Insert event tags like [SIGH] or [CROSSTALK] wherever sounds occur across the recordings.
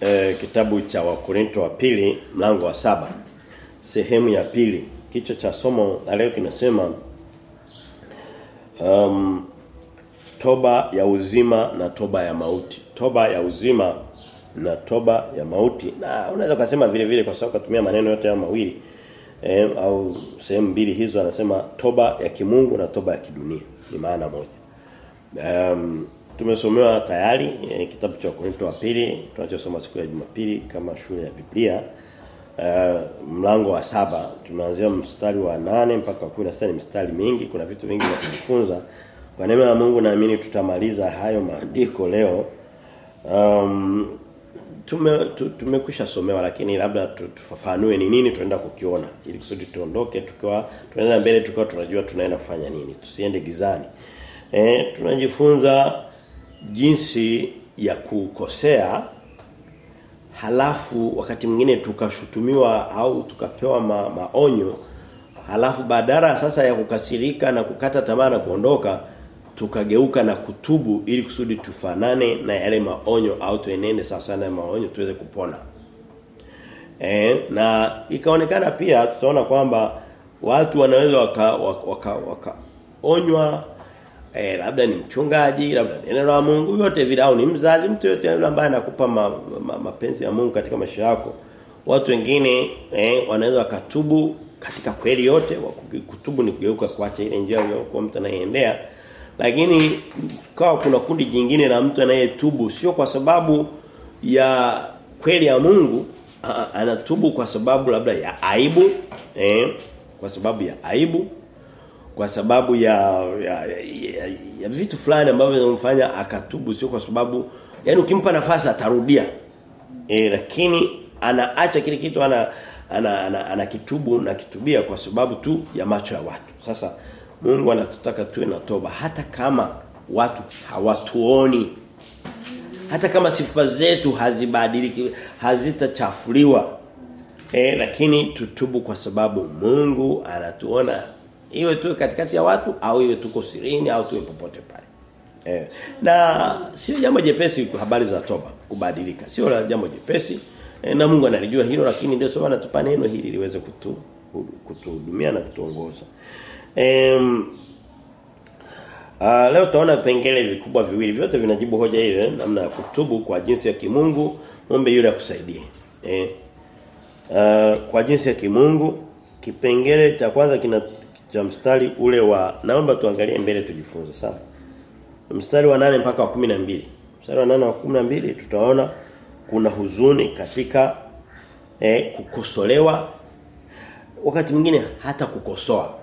e, kitabu cha Wakorinto wa pili mlango wa saba. Sehemu ya pili. Kichwa cha somo la leo kinasema um, toba ya uzima na toba ya mauti. Toba ya uzima na toba ya mauti. Na unaweza kusema vile vile kwa sababu kutumia maneno yote ya mawili e, au sehemu mbili hizo anasema toba ya kimungu na toba ya kidunia. Ni maana moja. Um, tumesomewa tayari eh, kitabu cha Korinto wa pili tunachosoma siku ya Jumapili kama shule ya Biblia. Uh, mlango wa saba tumeanzia mstari wa nane mpaka wa 16 ni mstari mingi kuna vitu vingi vya kujifunza. Kwa neema ya Mungu naamini tutamaliza hayo maandiko leo. Um, tume tu, tumekwisha somewa lakini labda tufafanue ni nini tunaenda kukiona ili kusudi tuondoke tukiwa tunaenda mbele tukiwa tunajua tunaenda kufanya nini. Tusiende gizani. Eh tunajifunza jinsi ya kukosea halafu wakati mwingine tukashutumiwa au tukapewa ma, maonyo halafu badala sasa ya kukasirika na kukata tamaa na kuondoka tukageuka na kutubu ili kusudi tufanane na yale maonyo au tuenende sasa na maonyo tuweze kupona. E, na ikaonekana pia tutaona kwamba watu wanaweza waka waka, waka waka onywa e, labda ni mchungaji, labda ni neno la Mungu, yote vile au ni mzazi, mtu yote yule ambaye anakupa ma, ma, mapenzi ya Mungu katika maisha yako. Watu wengine eh, wanaweza wakatubu katika kweli yote, kutubu ni kugeuka kuacha ile njia kwa mtu anayeendea lakini kawa kuna kundi jingine la mtu anayetubu sio kwa sababu ya kweli ya Mungu anatubu kwa sababu labda ya aibu eh kwa sababu ya aibu kwa sababu ya ya, ya, ya, vitu fulani ambavyo vinamfanya akatubu sio kwa sababu yani ukimpa nafasi atarudia E, lakini anaacha kile kitu ana ana, ana, ana kitubu na kitubia kwa sababu tu ya macho ya watu sasa Mungu anatutaka tuwe na toba hata kama watu hawatuoni. Hata kama sifa zetu hazibadiliki, hazitachafuliwa. Eh lakini tutubu kwa sababu Mungu anatuona iwe tuwe katikati ya watu au iwe tuko sirini au tuwe popote pale. Eh na sio jambo jepesi habari za toba kubadilika. Sio jambo jepesi. E, na Mungu analijua hilo lakini ndio sababu anatupa neno hili liweze kutu kutuhudumia na kutuongoza. Em uh, leo tutaona vipengele vikubwa viwili vyote vinajibu hoja ile namna ya kutubu kwa jinsi ya kimungu ombe yule akusaidie. Eh. Uh, kwa jinsi ya kimungu kipengele cha kwanza kina cha mstari ule wa naomba tuangalie mbele tujifunze sawa. Mstari wa nane mpaka wa 12. Mstari wa nane wa 12 tutaona kuna huzuni katika eh, kukosolewa wakati mwingine hata kukosoa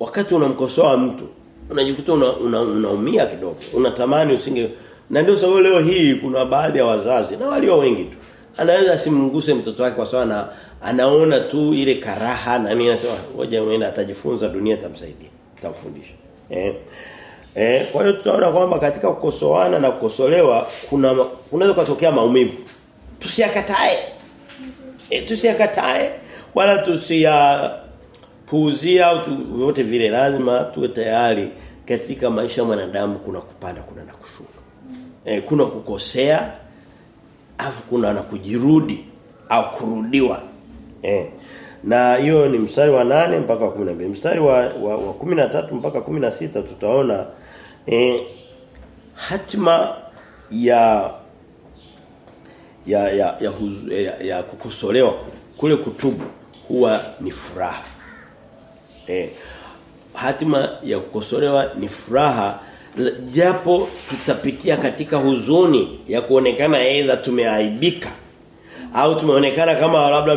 wakati unamkosoa mtu unajikuta unaumia una, una kidogo unatamani usinge na ndio sababu leo hii kuna baadhi ya wazazi na walio wengi tu anaweza simguse mtoto wake kwa sababu anaona tu ile karaha na nini anasema ngoja muende atajifunza dunia itamsaidia itamfundisha eh? Eh? Kwa hiyo tutaona kwamba katika kukosoana na kukosolewa kuna unaweza kutokea maumivu. Tusiyakatae eh tusiyakatae wala tusia puuzia au vyote vile lazima tuwe tayari katika maisha ya mwanadamu kuna kupanda kuna na kushuka. eh kuna kukosea afu kuna na kujirudi au kurudiwa. E, na hiyo ni mstari wa nane mpaka wa 12. Mstari wa wa, wa 13 mpaka 16 tutaona eh hatima ya ya ya ya, huzu, ya, ya kukosolewa kule kutubu huwa ni furaha. Eh, hatima ya kukosolewa ni furaha japo tutapitia katika huzuni ya kuonekana aidha tumeaibika au tumeonekana kama labda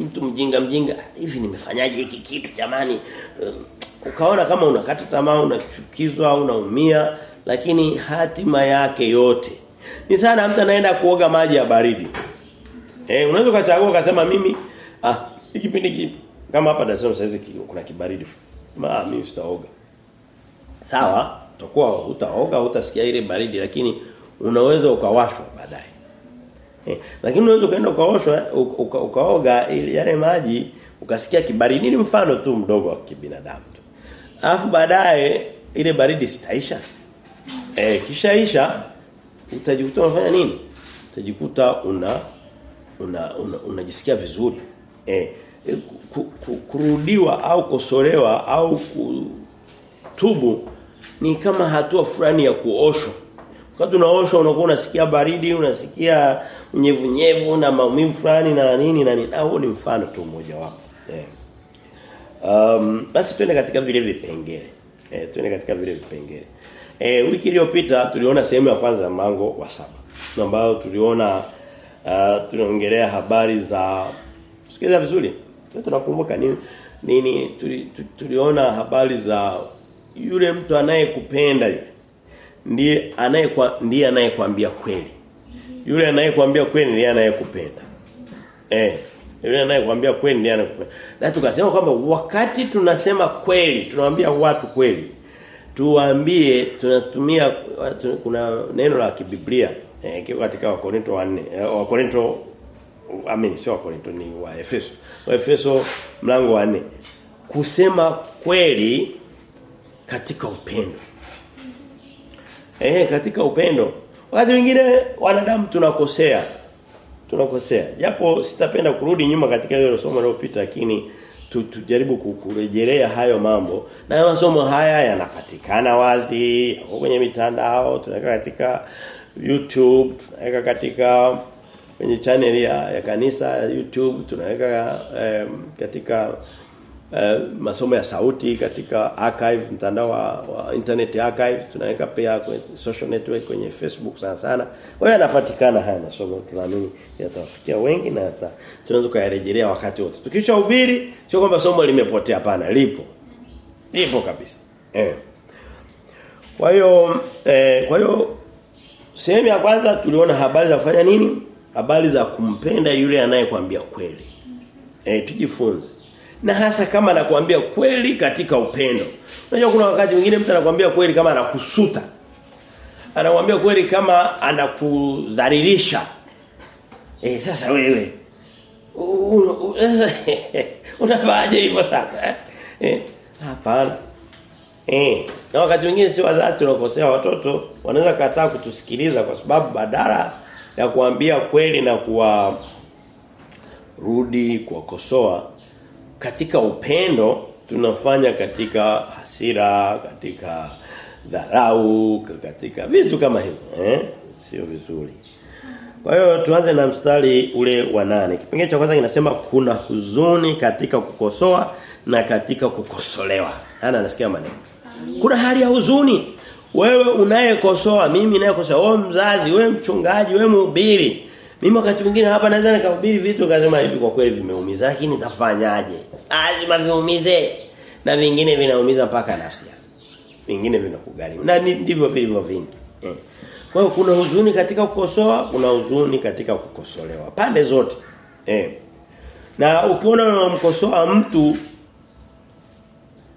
mtu mjinga mjinga hivi nimefanyaje hiki kitu jamani um, ukaona kama unakata tamaa unachukizwa au unaumia lakini hatima yake yote ni sana mtu anaenda kuoga maji ya baridi eh unaweza ukachagua ukasema mimi ah kipindi kipi kama hapa Salaam saizi kuna kibaridi. Ma mimi sitaoga. Sawa, utakuwa utaoga utasikia ile baridi lakini unaweza ukawashwa baadaye. Eh, lakini unaweza ukaenda ukaoshwa uka, ukaoga yale maji ukasikia kibaridi ni mfano tu mdogo wa kibinadamu tu. Alafu baadaye ile baridi sitaisha. Eh kishaisha utajikuta unafanya nini? utajikuta una una unajisikia una vizuri. Eh ku, ku, kurudiwa au kosolewa au kutubu ni kama hatua fulani ya kuoshwa. Wakati unaoshwa unakuwa unasikia baridi, unasikia unyevunyevu na maumivu fulani na nini na nini. Huo ni mfano tu mmoja wapo. Eh. Um, basi twende katika vile vipengele. Eh, twende katika vile vipengele. Eh, wiki iliyopita tuliona sehemu ya kwanza ya mlango wa saba. Ambayo tuliona uh, tunaongelea habari za Sikiliza vizuri. Tunakumbuka nini nini tuli, tuliona habari za yule mtu anayekupenda yule. Ndiye anayekwa ndiye anayekwambia kweli. Yule anayekwambia kweli ndiye anayekupenda. Eh, yule anayekwambia kweli ndiye anayekupenda. Na tukasema kwamba wakati tunasema kweli, tunawaambia watu kweli. Tuwaambie tunatumia kuna neno la kibiblia eh, katika Wakorinto 4 eh, Wakorinto amini sio Wakorinto ni wa Efeso. Wa Efeso mlango wa 4. Kusema kweli katika upendo. Eh katika upendo. Wakati mwingine wanadamu tunakosea. Tunakosea. Japo sitapenda kurudi nyuma katika hilo somo lililopita lakini tu, tujaribu kurejelea hayo mambo. Na masomo haya yanapatikana wazi kwenye mitandao, tunaweka katika YouTube, tunaweka katika kwenye channel ya, ya kanisa YouTube tunaweka um, katika uh, masomo ya sauti katika archive mtandao wa, wa internet archive tunaweka pia kwenye social network kwenye Facebook sana sana. Kwa hiyo yanapatikana haya masomo tunaamini yatawafikia wengi na yata, tunaweza kuyarejelea wakati wote. Tukishahubiri sio kwamba somo limepotea hapana lipo. Lipo kabisa. Eh. Kwa hiyo eh, kwa hiyo sehemu ya kwanza tuliona habari za kufanya nini? Habari za kumpenda yule anayekwambia kweli. Eh tujifunze. Na hasa kama anakuambia kweli katika upendo. Unajua kuna wakati mwingine mtu anakuambia kweli kama anakusuta. Anakuambia kweli kama anakudhalilisha. Eh sasa wewe [LAUGHS] unafanya hivyo sasa. Eh hapana. Eh na wakati mwingine si wazazi tunakosea watoto wanaweza kataa kutusikiliza kwa sababu badala ya kuambia kweli na kuwa rudi kuwakosoa katika upendo tunafanya katika hasira katika dharau katika vitu kama hivyo eh? Sio vizuri. Kwa hiyo tuanze na mstari ule wa nane. Kipengele cha kwanza kinasema kuna huzuni katika kukosoa na katika kukosolewa. Ana nasikia maneno? Kuna hali ya huzuni. Wewe unayekosoa mimi ninayekosoa wewe mzazi wewe mchungaji wewe mhubiri. Mimi wakati mwingine hapa naweza nikahubiri vitu kasema hivi kwa kweli vimeumiza lakini nitafanyaje lazima viumize na vingine vinaumiza mpaka nafsi yako. Vingine vinakugharimu. Na ndivyo vilivyo vingi. Eh. kwa hiyo kuna huzuni katika kukosoa kuna huzuni katika kukosolewa. Pande zote. Eh. na ukiona unamkosoa mtu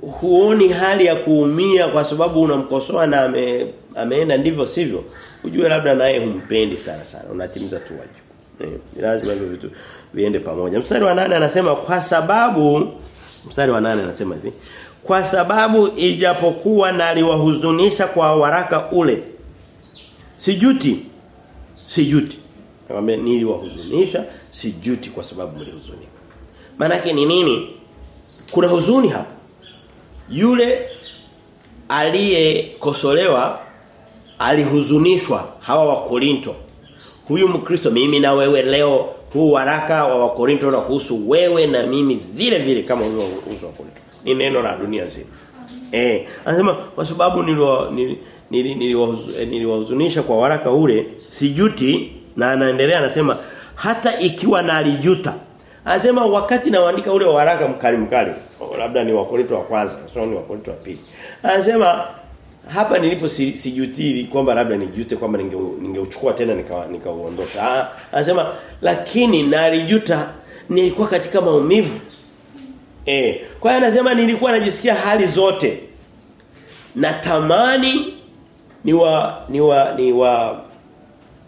huoni hali ya kuumia kwa sababu unamkosoa na ame, ameenda ndivyo sivyo. Ujue labda naye humpendi sana sana. Unatimiza tu wajibu lazima hivyo vitu viende pamoja. Mstari wa nane anasema kwa sababu mstari wa nane anasema hivi kwa sababu ijapokuwa naliwahuzunisha kwa waraka ule sijuti sijuti. Nakwambia niliwahuzunisha sijuti kwa sababu mlihuzunika. Maana yake ni nini? Kuna huzuni hapo. Yule aliyekosolewa alihuzunishwa hawa wa Korinto. Huyu Mkristo mimi na wewe leo huu waraka wa Wakorinto na kuhusu wewe na mimi vile vile kama huyo uzo wa Korinto. Ni neno la dunia nzima. Eh, anasema kwa sababu niliwahuzunisha kwa waraka ule sijuti na anaendelea anasema hata ikiwa nalijuta. Anasema wakati naandika ule waraka mkali mkali labda ni wakorinto wa kwanza sio ni wakorinto wa pili anasema hapa nilipo si, kwamba labda nijute kwamba ningeuchukua ninge tena nikauondosha. Nika anasema lakini nalijuta nilikuwa katika maumivu. Eh kwa hiyo anasema nilikuwa najisikia hali zote. Natamani ni wa ni wa ni wa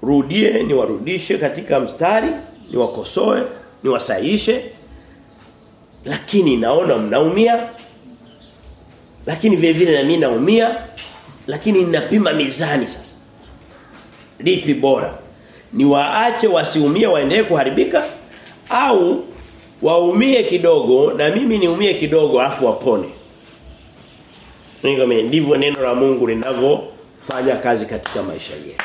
rudie ni warudishe katika mstari niwakosoe, wakosoe ni wasaishe lakini naona mnaumia lakini vile vile na mimi naumia lakini ninapima mizani sasa lipi bora ni waache wasiumie waendelee kuharibika au waumie kidogo na mimi niumie kidogo afu wapone. Ningome ndivyo neno la Mungu linavyofanya kazi katika maisha yetu.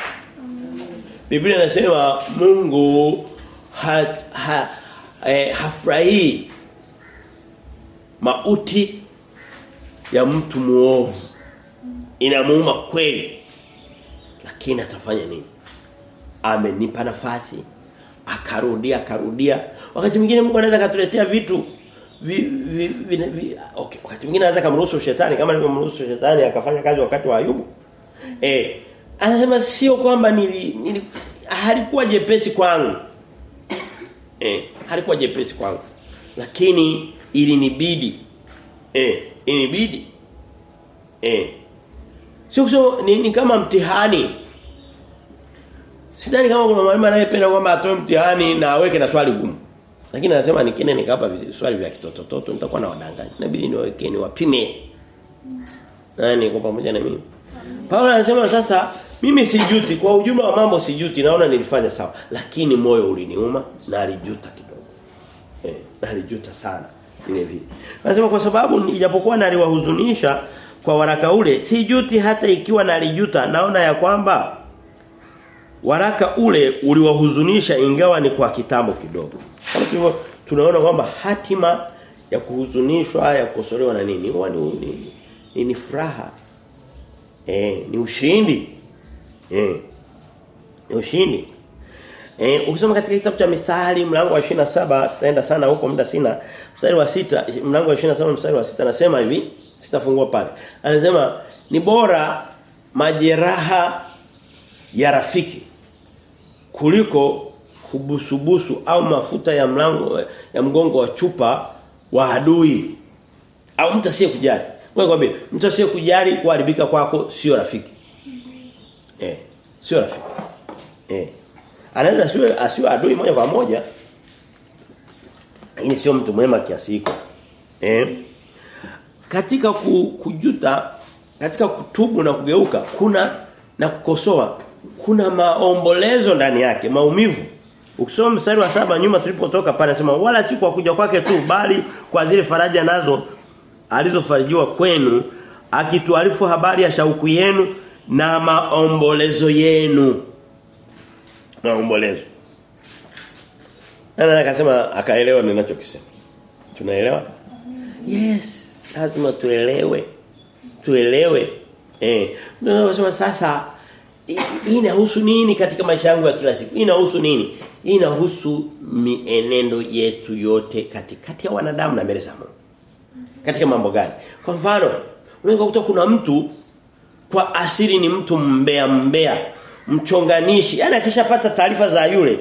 Biblia inasema Mungu ha, ha, eh, hafurahii mauti ya mtu muovu. Inamuuma kweli. Lakini atafanya nini? Amenipa nafasi akarudia akarudia wakati mwingine Mungu anaweza katuletea vitu vi, vi, vi, vi, okay. wakati mwingine anaweza kumruhusu shetani kama alivyomruhusu shetani akafanya kazi wakati wa Ayubu eh anasema sio kwamba nili, nili halikuwa jepesi kwangu eh halikuwa jepesi kwangu lakini ilinibidi eh ilinibidi eh sio kusema ni, ni kama mtihani Sidhani kama kuna mwalimu anayependa kwamba atoe mtihani na aweke na swali gumu. Lakini anasema nikine nikapa swali vya kitotototo nitakuwa na wadanganya. Inabidi niweke ni wapime. Nani kwa pamoja na mimi? Paulo anasema sasa mimi sijuti kwa ujumla wa mambo sijuti naona nilifanya sawa lakini moyo uliniuma na alijuta kidogo. Eh, na alijuta sana vile vile. Anasema kwa sababu ijapokuwa naliwahuzunisha kwa waraka ule sijuti hata ikiwa nalijuta naona ya kwamba waraka ule uliwahuzunisha ingawa ni kwa kitambo kidogo. Kama hivyo tunaona kwamba hatima ya kuhuzunishwa ya kukosolewa na nini huwa ni, ni, ni, ni furaha. Eh, ni ushindi. Eh. Ni ushindi. Eh, ukisoma katika kitabu cha Mithali mlango wa 27 sitaenda sana huko muda sina. Mstari wa sita mlango wa 27 mstari wa sita anasema hivi, sitafungua pale. Anasema ni bora majeraha ya rafiki kuliko kubusubusu au mafuta ya mlango ya mgongo wa chupa wa adui au mtu asiye kujali. Wewe kwambie mtu asiye kujali kuharibika kwako sio rafiki. Eh, sio rafiki. Eh. Anaweza asiwe asiwe adui moja kwa moja. Lakini sio mtu mwema kiasi hiko. Eh. Katika kujuta, katika kutubu na kugeuka kuna na kukosoa kuna maombolezo ndani yake, maumivu. Ukisoma mstari wa saba nyuma tulipotoka pale anasema wala si kwa kuja kwake tu bali kwa zile faraja nazo alizofarijiwa kwenu akituarifu habari ya shauku yenu na maombolezo yenu. Maombolezo. Ana akasema akaelewa ninachokisema. Tunaelewa? Yes, lazima tuelewe. Tuelewe. Eh, ndio sasa inahusu nini katika maisha yangu ya kila siku? Inahusu nini? Inahusu mienendo yetu yote katikati ya wanadamu na mbele za Mungu. Katika mambo gani? Kwa mfano, unaweza kukuta kuna mtu kwa asili ni mtu mbea mbea, mchonganishi. yani akishapata taarifa za yule,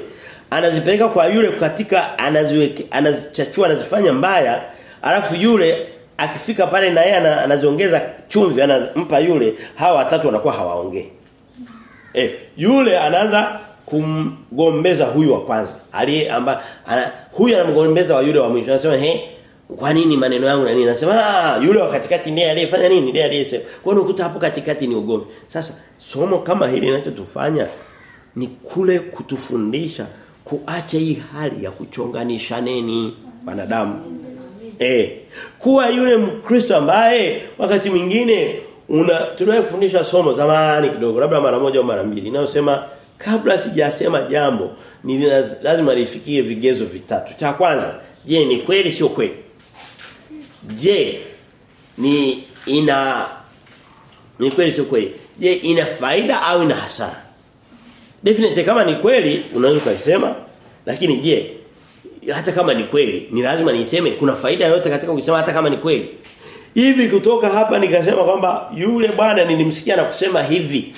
anazipeleka kwa yule katika anaziweke anazichachua anazifanya mbaya, alafu yule akifika pale na yeye anaziongeza chumvi anampa yule, hawa watatu wanakuwa hawaongee Eh, yule anaanza kumgombeza huyu wa kwanza. Aliye amba ana, huyu anamgombeza wa yule wa mwisho. Anasema, "He, kwa nini maneno yangu na nini?" nasema "Ah, yule wa katikati ndiye aliyefanya nini? Ndiye aliyesema." Kwa hiyo ukuta hapo katikati ni ugomvi. Sasa somo kama hili linachotufanya ni kule kutufundisha kuacha hii hali ya kuchonganisha neni wanadamu. Eh, kuwa yule Mkristo ambaye wakati mwingine una tunaye kufundisha somo zamani kidogo labda mara moja au mara mbili inayosema kabla sijasema jambo ni lazima lifikie vigezo vitatu cha kwanza je ni kweli sio kweli je ni ina ni kweli sio kweli je ina faida au ina hasara definitely kama ni kweli unaweza kusema lakini je hata kama ni kweli ni lazima niseme kuna faida yoyote katika kusema hata kama ni kweli Hivi kutoka hapa nikasema kwamba yule bwana nilimsikia na kusema hivi.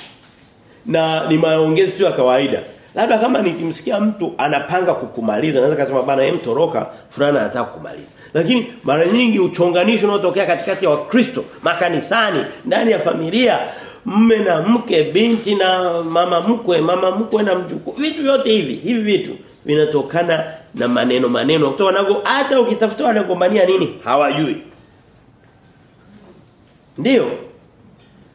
Na ni maongezi tu ya kawaida. Labda kama nikimsikia mtu anapanga kukumaliza naweza kusema bwana hem toroka fulana anataka kukumaliza. Lakini mara nyingi uchonganisho unaotokea katikati ya Wakristo, makanisani, ndani ya familia, mme na mke, binti na mama mkwe, mama mkwe na mjukuu. Vitu vyote hivi, hivi vitu vinatokana na maneno maneno kutoka nago hata ukitafuta wanagombania nini hawajui. Ndiyo.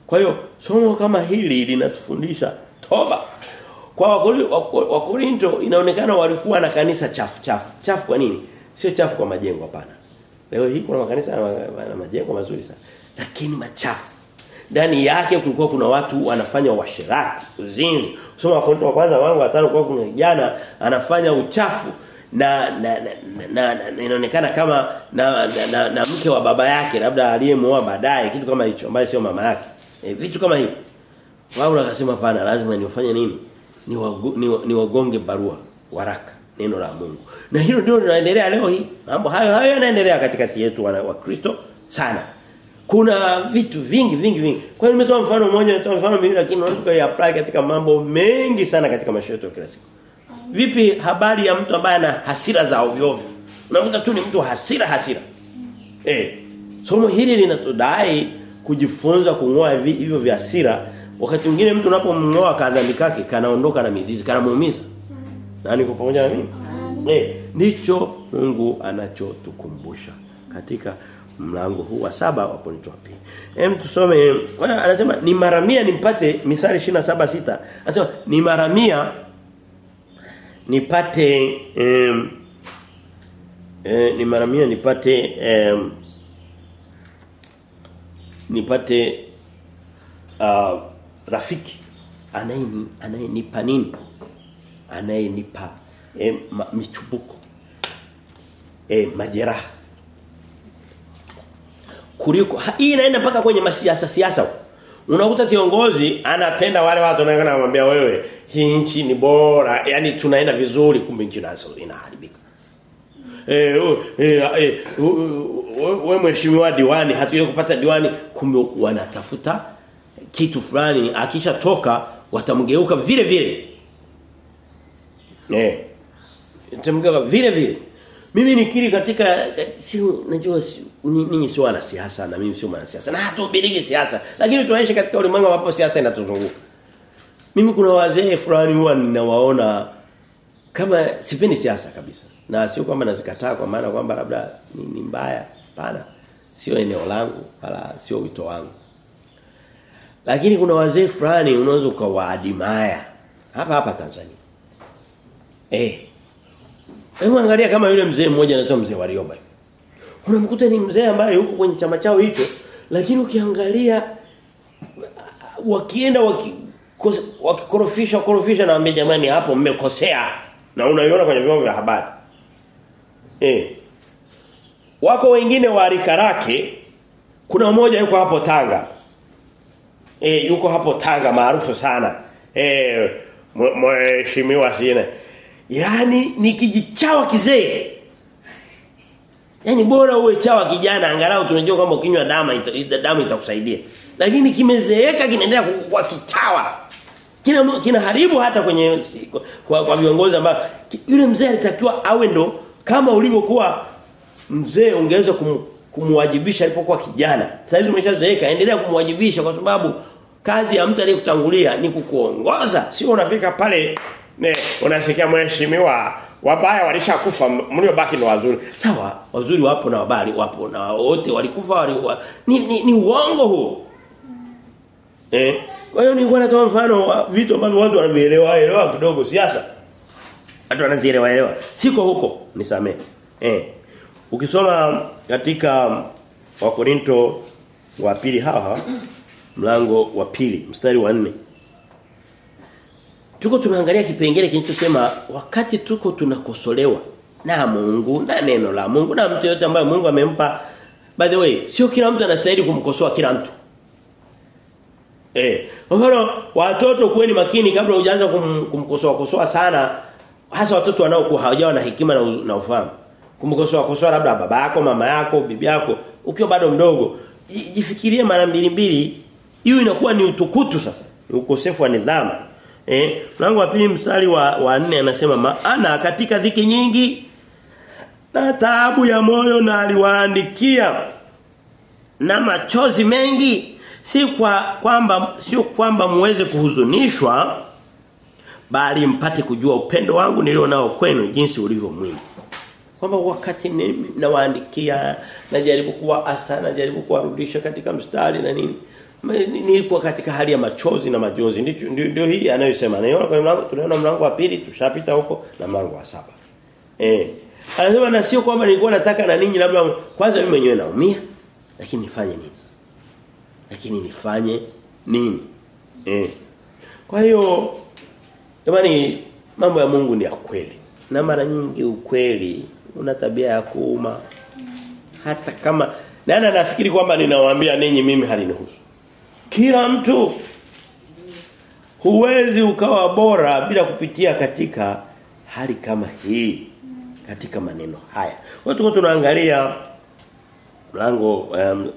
Kwa hiyo somo kama hili linatufundisha toba. Kwa Wakorinto inaonekana walikuwa na kanisa chafu chafu. Chafu kwa nini? Sio chafu kwa majengo hapana. Leo hii kuna makanisa na majengo mazuri sana. Lakini machafu. Ndani yake kulikuwa kuna watu wanafanya uasherati, uzinzi. Soma Wakorinto wa kwanza wangu watano kwa kuna kijana anafanya uchafu na na, na, na, na, na inaonekana kama na, na, na, na mke wa baba yake labda aliyemuoa baadaye kitu kama hicho ambaye sio mama yake. E, vitu kama hivyo. Paulo akasema pana lazima niufanye nini? Ni, ni, ni wagonge barua waraka neno la Mungu. Na hilo ndio linaendelea leo hii. Mambo hayo hayo yanaendelea katikati yetu wa, Kristo sana. Kuna vitu vingi vingi vingi. Kwa hiyo nimetoa mfano mmoja, nimetoa mfano mwingine lakini unaweza kuiapply katika mambo mengi sana katika maisha yetu kila siku. Vipi habari ya mtu ambaye ana hasira za ovyo ovyo? Unakuta tu ni mtu hasira hasira. Eh. Somo hili linatudai kujifunza kungoa hivyo vya hasira wakati mwingine mtu unapomngoa kadhambi kake kanaondoka na mizizi kanamuumiza. Nani yuko pamoja na mimi? Eh, ndicho Mungu anachotukumbusha katika mlango huu wa saba wa Korinto wa pili. Hem tusome anasema ni mara 100 nimpate Mithali 27:6. Anasema ni mara 100 nipate em, eh, ni mara 100 nipate em, nipate uh, rafiki anayeni anayenipa nini anayenipa e, ma, michubuko e, majeraha. Kuliko hii inaenda mpaka kwenye masiasa siasa. Unakuta kiongozi anapenda wale watu wanaongana kumwambia wewe hii nchi ni bora. Yani tunaenda vizuri kumbe nchi nazo inaharibika. Eh eh eh wewe mheshimiwa diwani hatuyo kupata diwani. Kumbe wanatafuta kitu fulani akishatoka watamgeuka vile vile eh. Watamgeuka vile vile. Mimi nikiri katika si najua ninyi sio wana siasa na mimi sio mwana siasa na hatuhubiri siasa. Lakini tunaishi katika ulimwengu ambapo siasa inatuzunguka. Mimi kuna wazee fulani huwa ninawaona kama sipendi siasa kabisa. Na sio kwamba nazikataa kwa maana kwamba labda ni, ni mbaya. Hapana. Sio eneo langu wala sio wito wangu. Lakini kuna wazee fulani unaweza ukawaadimaya. Hapa hapa Tanzania eh Hebu angalia kama yule mzee mmoja anaitwa mzee Warioba. Unamkuta ni mzee ambaye yuko kwenye chama chao hicho, lakini ukiangalia wakienda waki wakikorofisha korofisha na jamani hapo mmekosea na unaiona kwenye vyombo vya habari. Eh. Wako wengine wa rikarake kuna mmoja yuko hapo Tanga. Eh yuko hapo Tanga maarufu sana. Eh mheshimiwa sina Yaani ni kijichawa kizee. Yaani bora uwe chawa kijana angalau tunajua kwamba ukinywa damu ita, damu itakusaidia. Lakini kimezeeka kinaendelea kuwa kichawa. Kina kinaharibu hata kwenye kwa, kwa viongozi ambao yule mzee alitakiwa awe ndo kama ulivyokuwa mzee ungeweza kum, kumwajibisha alipokuwa kijana. Sasa hivi umeshazeeka endelea kumwajibisha kwa sababu kazi ya mtu aliyekutangulia ni kukuongoza. Sio unafika pale ne unasikia mheshimiwa wabaya walishakufa mliobaki ni wazuri. Sawa wazuri wapo na wabali wapo na wote walikufa wali, wa, ni, ni, ni uongo huo. Eh kwa hiyo nilikuwa natoa mfano wa vitu ambavyo watu wanavielewa elewa kidogo siasa. Watu wanazielewa elewa siko huko nisamee eh ukisoma katika wakorinto wa pili hawa mlango wa pili mstari wa 4 tuko tunaangalia kipengele kinachosema wakati tuko tunakosolewa na Mungu na neno la Mungu na mtu yote ambaye Mungu amempa by the way sio kila mtu anastahili kumkosoa kila mtu. Eh mfano watoto kuweni makini kabla hujaanza kum, kumkosoa kosoa sana hasa watoto wanaokuwa hawajawa na hekima na, na ufahamu. Kumkosoa kosoa labda baba yako mama yako bibi yako ukiwa bado mdogo jifikirie mara mbili mbili hiyo inakuwa ni utukutu sasa ni ukosefu wa nidhamu Eh, mlango wa pili mstari wa wa 4 anasema maana katika dhiki nyingi na taabu ya moyo na aliwaandikia na machozi mengi si kwa kwamba sio kwamba muweze kuhuzunishwa bali mpate kujua upendo wangu nilio nao kwenu jinsi ulivyo mwingi. Kwamba wakati nawaandikia najaribu kuwa asa najaribu kuwarudisha katika mstari na nini nilikuwa katika hali ya machozi na majonzi. Ndio, ndio hii anayosema. Naiona kwa mlango tunaona mlango wa pili tushapita huko na mlango wa saba. Eh. Anasema na sio kwamba nilikuwa nataka na ninyi labda kwanza mimi mwenyewe naumia. Lakini nifanye nini? Lakini nifanye nini? Eh. Kwa hiyo jamani mambo ya Mungu ni ya kweli. Na mara nyingi ukweli una tabia ya kuuma. Hata kama nani anafikiri kwamba ninawaambia ninyi mimi halinihusu kila mtu huwezi ukawa bora bila kupitia katika hali kama hii katika maneno haya. Watu tunaangalia mlango um,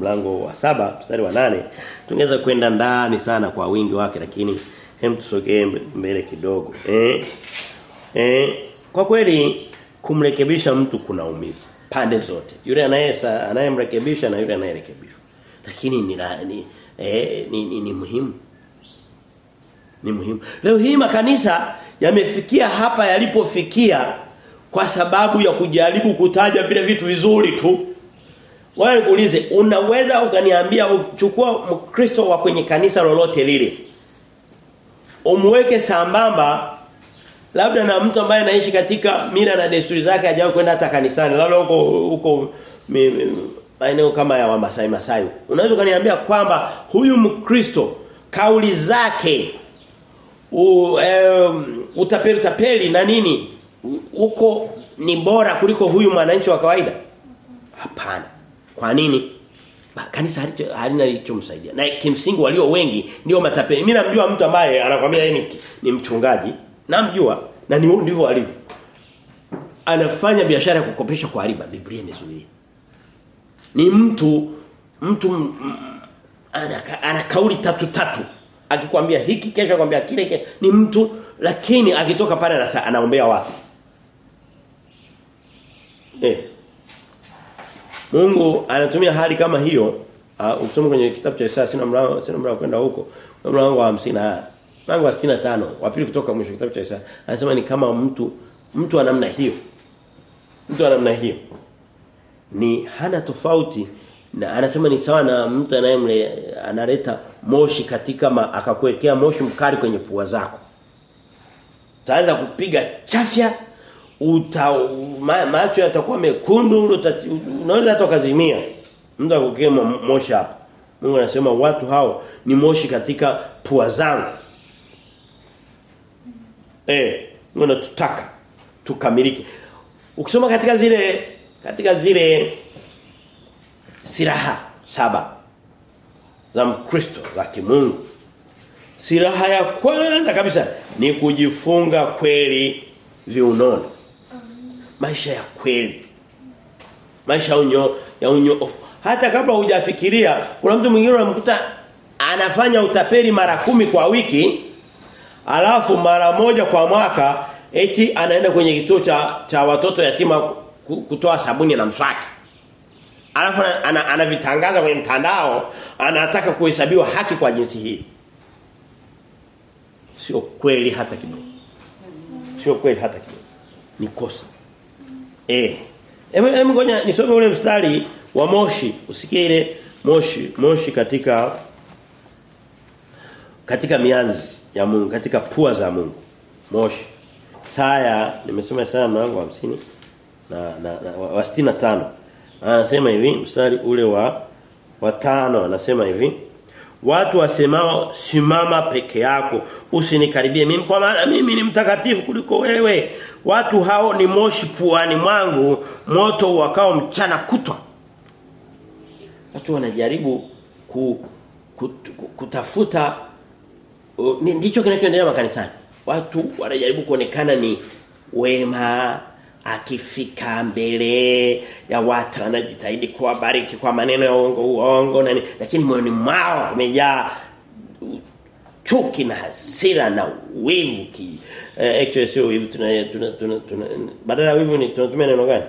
mlango wa saba mstari wa nane. Tungeweza kwenda ndani sana kwa wingi wake lakini hem tusogee mbele kidogo eh eh. Kwa kweli kumrekebisha mtu kunaumiza pande zote. Yule anayesa anayemrekebisha na yule anayerekebishwa. Lakini ni, ni eh, ni, ni, ni muhimu. Ni muhimu. Leo hii makanisa yamefikia hapa yalipofikia kwa sababu ya kujaribu kutaja vile vitu vizuri tu. Wewe nikuulize unaweza ukaniambia uchukua mkristo wa kwenye kanisa lolote lile? Umweke sambamba labda na mtu ambaye anaishi katika mila na desturi zake hajawahi kwenda hata kanisani labda huko huko maeneo kama ya Wamasai Masai. Unaweza kaniambia kwamba huyu mkristo kauli zake u, um, utapeli utapeli na nini huko ni bora kuliko huyu mwananchi wa kawaida? Hapana. Kwa nini? Ba, kanisa halina kilichomsaidia. na kimsingi walio wengi ndio matapeli. Mimi namjua mtu ambaye anakuambia yeye ni, ni mchungaji. Namjua. Na ndivyo alivyo. Anafanya biashara ya kukopesha kwa riba. Biblia imezuia ni mtu mtu ana, ana kauli tatu tatu. Akikwambia hiki kesho akwambia kile kile ni mtu lakini akitoka pale na anaombea watu eh. Mungu anatumia hali kama hiyo uh, ukisoma kwenye kitabu cha Isaya sina mlango sina mlango kwenda huko mlango wa 50 mlango wa 65 wa pili kutoka mwisho kitabu cha Isaya anasema ni kama mtu mtu wa namna hiyo. Mtu wa namna hiyo ni hana tofauti na anasema ni sawa na mtu anayemle analeta moshi katika ma, akakuwekea moshi mkali kwenye pua zako. Utaanza kupiga chafya uta ma, macho yatakuwa mekundu unaweza hata ukazimia. Mtu akukema moshi hapa. Mungu anasema watu hao ni moshi katika pua zangu. Eh Mungu anatutaka tukamilike. Ukisoma katika zile katika zile silaha saba za Mkristo za kimungu silaha ya kwanza kabisa ni kujifunga kweli viunoni. Maisha ya kweli. Maisha unyo ya unyo hata kabla hujafikiria kuna mtu mwingine unamkuta anafanya utapeli mara kumi kwa wiki alafu mara moja kwa mwaka eti anaenda kwenye kituo cha cha watoto yatima kutoa sabuni na mswaki. Alafu anavitangaza ana, ana kwenye mtandao anataka kuhesabiwa haki kwa jinsi hii. Sio kweli hata kidogo. Sio kweli hata kidogo. Ni kosa. Eh Hem ngoja nisome ule mstari wa moshi. Usikie ile moshi moshi katika katika mianzi ya Mungu katika pua za Mungu. Moshi. Saya nimesema sana mlango wa 50 na, na, na wa 65 anasema hivi mstari ule wa wa tano anasema hivi watu wasemao simama peke yako usinikaribie mimi kwa maana mimi ni mtakatifu kuliko wewe. Watu hao ni moshi puani mwangu moto wakao mchana kutwa. Watu wanajaribu ku, kut, kutafuta uh, ndicho kinachoendelea makanisani. Watu wanajaribu kuonekana ni wema akifika mbele ya watu anajitahidi kuwabariki kwa maneno ya uongo uongo nani lakini moyoni mwao kumejaa chuki na hasira na wivu ki eh, actually sio wivu tuna tuna, tuna, tuna badala ya wivu ni tunatumia neno gani?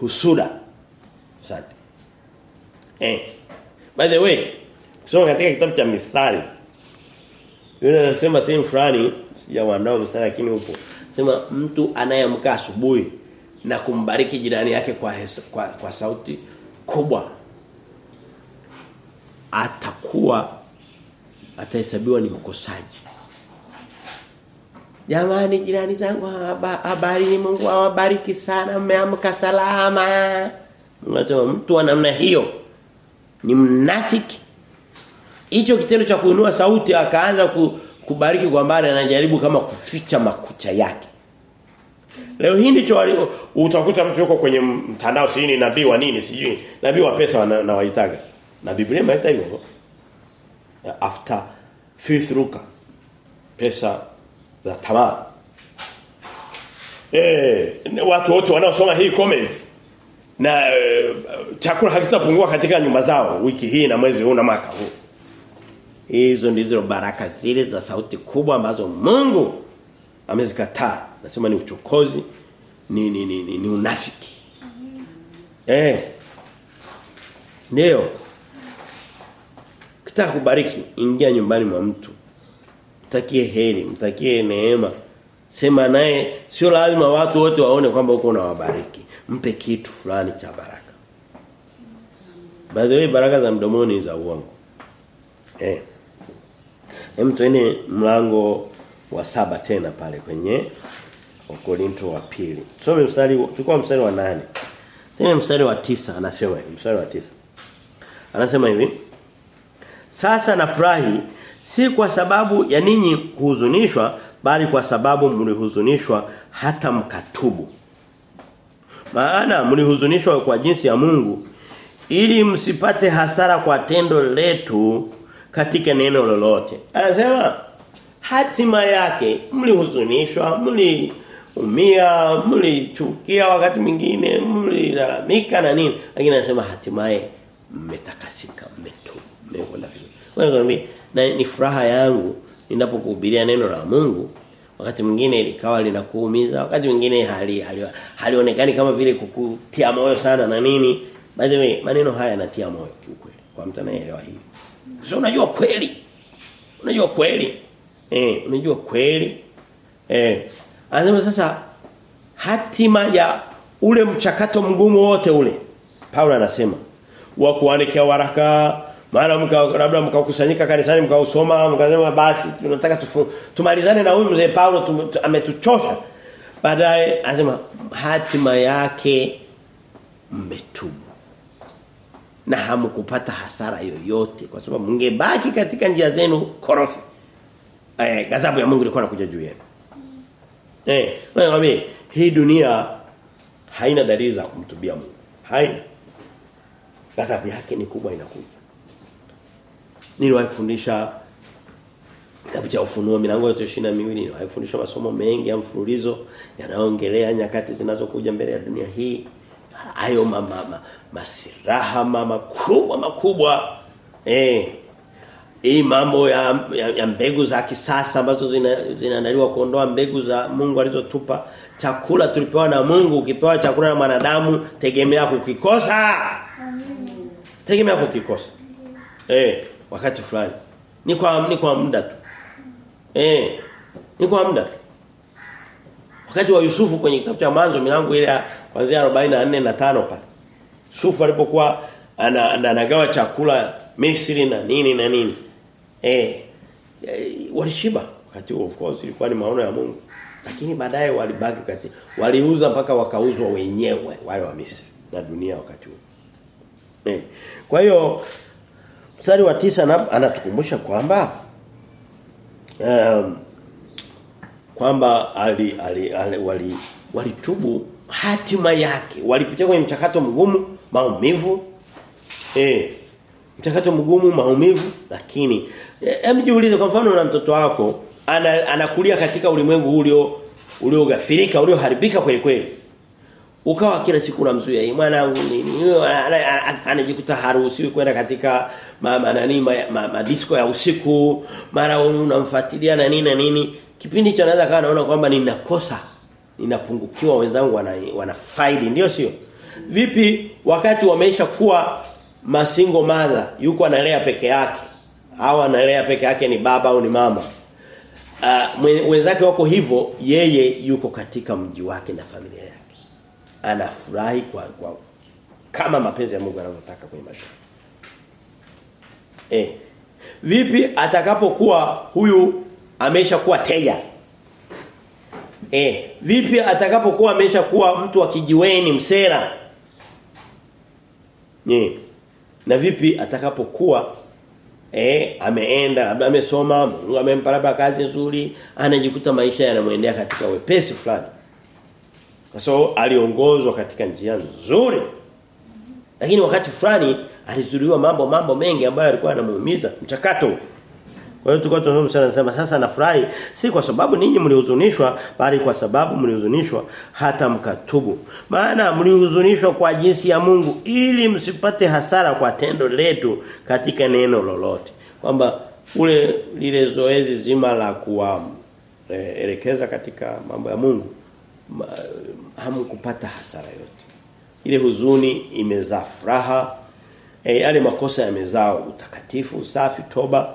Husuda. Asante. Eh. By the way kusoma katika kitabu cha mithali. Yule anasema sehemu fulani sijaandaa mithali lakini upo sema mtu anayeamka asubuhi na kumbariki jirani yake kwa, hesa, kwa kwa sauti kubwa atakuwa atahesabiwa ni mkosaji. Jamani jirani zangu habari ni Mungu awabariki sana mmeamka salama. Unasema mtu wa namna hiyo ni mnafiki. Hicho kitendo cha kuinua sauti akaanza ku, kubariki kwa mbali anajaribu kama kuficha makucha yake. Leo hii ndicho utakuta mtu yuko kwenye mtandao si ni nabii wa nini sijui. Nabii wa pesa na waitaga. Na Biblia inaita hivyo. After fifth ruka. Pesa za tamaa. Eh, watu wote wanaosoma hii comment na uh, chakula hakitapungua katika nyumba zao wiki hii na mwezi huu na mwaka huu. Hizo ndizo baraka zile za sauti kubwa ambazo Mungu amezikataa. Nasema ni uchokozi, ni ni ni, ni, ni unafiki. Eh. Ndio. Kitaka kubariki, ingia nyumbani mwa mtu. Mtakie heri, mtakie neema. Sema naye sio lazima watu wote waone kwamba uko unawabariki. Mpe kitu fulani cha baraka. By the way baraka za mdomoni za uongo. Eh. Hem tuende mlango wa saba tena pale kwenye Wakorinto wa pili. Tusome mstari chukua mstari wa nane Tena mstari wa tisa anasema mstari wa tisa Anasema hivi. Sasa nafurahi si kwa sababu ya ninyi kuhuzunishwa bali kwa sababu mlihuzunishwa hata mkatubu. Maana mlihuzunishwa kwa jinsi ya Mungu ili msipate hasara kwa tendo letu katika neno lolote. Anasema hatima yake mlihuzunishwa, mliumia, mlichukia wakati mwingine, mlilalamika na nini. Lakini anasema hatimaye mmetakasika, mmetubu, mmekwenda vizuri. Na ni furaha yangu ninapokuhubiria neno la Mungu wakati mwingine likawa linakuumiza wakati mwingine hali, hali halionekani kama vile kukutia moyo sana na nini way maneno haya yanatia moyo kiukweli kwa mtu anayeelewa hili sio unajua kweli unajua kweli eh unajua kweli? Eh anasema sasa hatima ya ule mchakato mgumu wote ule Paulo anasema wa kuandikia waraka maana mka labda mkakusanyika kanisani mkausoma mkasema basi tunataka tumalizane na huyu mzee Paulo tum, ametuchosha. Baadaye anasema hatima yake mmetubu. Na hamkupata hasara yoyote kwa sababu mngebaki katika njia zenu korofi eh ghadhabu ya Mungu ilikuwa inakuja juu yenu. Eh wewe hii dunia haina dalili za kumtubia Mungu. Haina. Ghadhabu yake ni kubwa inakuja. Niliwahi kufundisha kitabu cha ufunuo milango yote 22 niliwahi kufundisha masomo mengi ya mfululizo yanayoongelea nyakati zinazokuja mbele ya dunia hii. Hayo mama masiraha mama kubwa makubwa. Eh hii mambo ya, ya, ya mbegu za kisasa ambazo zinaandaliwa zina kuondoa mbegu za Mungu alizotupa chakula tulipewa na Mungu ukipewa chakula na mwanadamu tegemea kukikosa. Tegemea kukikosa. Eh wakati fulani. Ni kwa ni kwa muda tu. Eh ni kwa muda tu. Wakati wa Yusufu kwenye kitabu cha mwanzo milango ile kuanzia 44 na 5 pale. Yusufu alipokuwa anagawa ana, chakula Misri na nini na nini eh e, walishiba. Wakati of course ilikuwa ni maono ya Mungu. Lakini baadaye walibaki kati waliuza mpaka wakauzwa wenyewe wale wa Misri na dunia wakati huo. Eh kwa hiyo mstari wa tisa anatukumbusha kwamba um, kwamba ali, ali, ali wali walitubu hatima yake. Walipitia kwenye mchakato mgumu maumivu. Eh mchakato mgumu maumivu lakini hebu jiulize kwa mfano na mtoto wako ana, anakulia katika ulimwengu ulio uliogafirika ulioharibika kweli kweli. Ukawa kila siku unamzuia yeye mwanangu nini anajikuta haruhusiwi kwenda katika mama nani ma, ma, ma, ya usiku mara unamfuatilia na nini na nini. Kipindi cha naweza kana naona kwamba ninakosa ninapungukiwa wenzangu wana, wana faidi ndio sio? Vipi wakati wameisha kuwa masingo madha yuko analea peke yake au analea peke yake ni baba au ni mama uh, wenzake wako hivyo yeye yuko katika mji wake na familia yake anafurahi kwa, kwa kama mapenzi ya Mungu anavyotaka kwenye maisha Eh. Vipi atakapokuwa huyu ameshakuwa teja? Eh, vipi atakapokuwa ameshakuwa mtu wa kijiweni msera? Eh. Na vipi atakapokuwa eh ameenda labda amesoma, Mungu amempa labda kazi nzuri, anajikuta maisha yanamwendea katika wepesi fulani. Kwa sababu aliongozwa katika njia nzuri. Lakini wakati fulani alizuriwa mambo mambo mengi ambayo alikuwa anamuumiza mchakato. Kwa hiyo tulikuwa tunazungumza nasema sasa nafurahi si kwa sababu ninyi mlihuzunishwa bali kwa sababu mlihuzunishwa hata mkatubu. Maana mlihuzunishwa kwa jinsi ya Mungu ili msipate hasara kwa tendo letu katika neno lolote. Kwamba ule lile zoezi zima la kuwaelekeza eh, elekeza katika mambo ya Mungu ma, hamkupata hasara yote. Ile huzuni imezaa furaha, eh, yale makosa yamezaa utakatifu, usafi, toba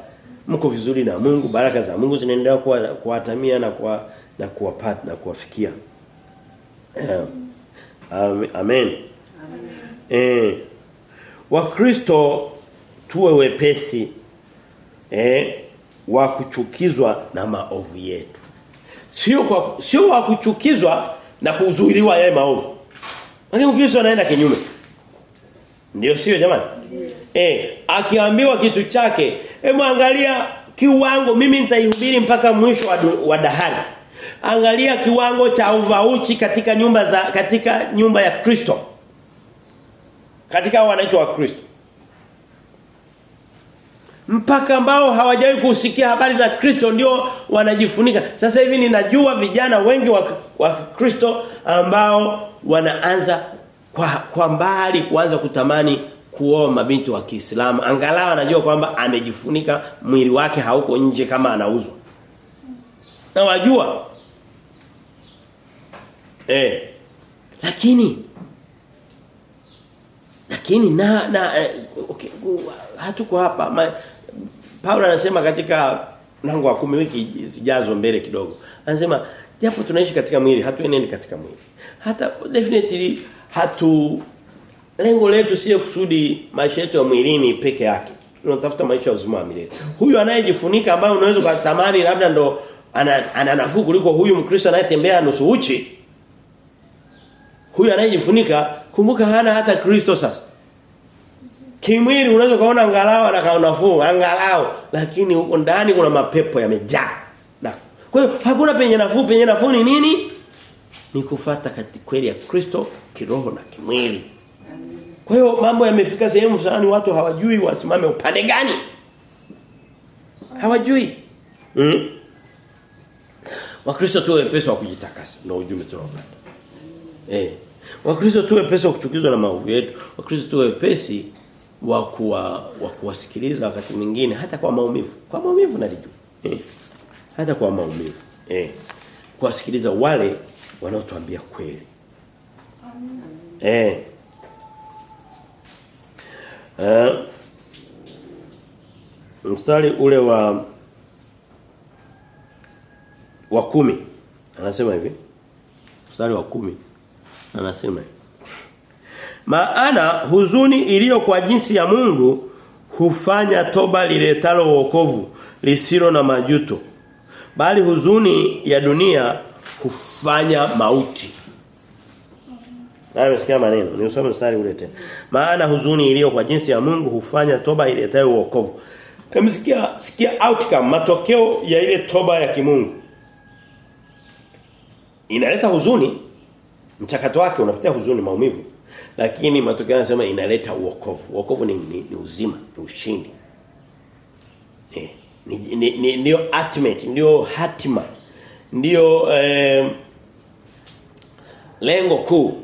mko vizuri na Mungu baraka za Mungu zinaendelea kuwatamia na kuwa na kuwapata na kuwafikia. Amen. Amen. Eh wakristo tuwe wepesi eh wa kuchukizwa na maovu yetu. Sio kwa sio wa kuchukizwa na kuzuiliwa yeye maovu. Lakini Kristo anaenda kinyume. Ndio sio jamani? Eh, akiambiwa kitu chake, hebu angalia kiwango mimi nitaihubiri mpaka mwisho wa, wa dahari. Angalia kiwango cha uvauchi katika nyumba za katika nyumba ya Kristo. Katika wanaitwa wa Kristo. Mpaka ambao hawajawahi kusikia habari za Kristo ndio wanajifunika. Sasa hivi ninajua vijana wengi wa, wa Kristo ambao wanaanza kwa kwa mbali kuanza kutamani kuoa mabinti wa Kiislamu angalau anajua kwamba amejifunika mwili wake hauko nje kama anauzwa. Na wajua eh lakini lakini na na eh, okay, hatuko hapa ma, Paulo anasema katika mlango wa 10 wiki zijazo mbele kidogo. Anasema japo tunaishi katika mwili hatuenendi katika mwili. Hata definitely hatu lengo letu sio kusudi maisha yetu ya mwilini peke yake. Tunatafuta maisha ya uzima wa milele. Huyu anayejifunika ambaye unaweza kutamani labda ndo ana, ana nafuu kuliko huyu Mkristo anayetembea nusu uchi. Huyu anayejifunika kumbuka hana hata Kristo sasa. Kimwili unaweza kaona angalau anakaa nafuu, angalau lakini huko ndani kuna mapepo yamejaa. Na kwa hiyo hakuna penye nafuu, penye nafuu ni nini? Ni kufata kweli ya Kristo kiroho na kimwili. Kwa hiyo mambo yamefika sehemu fulani watu hawajui wasimame upande gani. Hawajui. Mm. Wakristo tu wepesi wa kujitakasa na ujumbe tunaopata. Eh. Wakristo tu wepesi wa kuchukizwa na maovu yetu. Wakristo tu wepesi wa kuwa wa kuwasikiliza wakati mwingine hata kwa maumivu. Kwa maumivu nalijua. Eh. Hata kwa maumivu. Eh. Kuwasikiliza wale wanaotuambia kweli. Amen. Eh. Uh, mstari ule wa wa kumi. Anasema hivi. Mstari wa kumi. Anasema hivi. Maana huzuni iliyo kwa jinsi ya Mungu hufanya toba liletalo wokovu lisilo na majuto bali huzuni ya dunia hufanya mauti na nimesikia maneno. Niusome mstari ule tena. Maana huzuni iliyo kwa jinsi ya Mungu hufanya toba iletayo wokovu. Msikia sikia outcome matokeo ya ile toba ya kimungu. Inaleta huzuni mchakato wake unapitia huzuni maumivu. Lakini matokeo yanasema inaleta wokovu. Wokovu ni, ni, ni uzima, ni ushindi. Eh, ni, ni, ni ndio ultimate, ndio hatima. Ndio eh, lengo kuu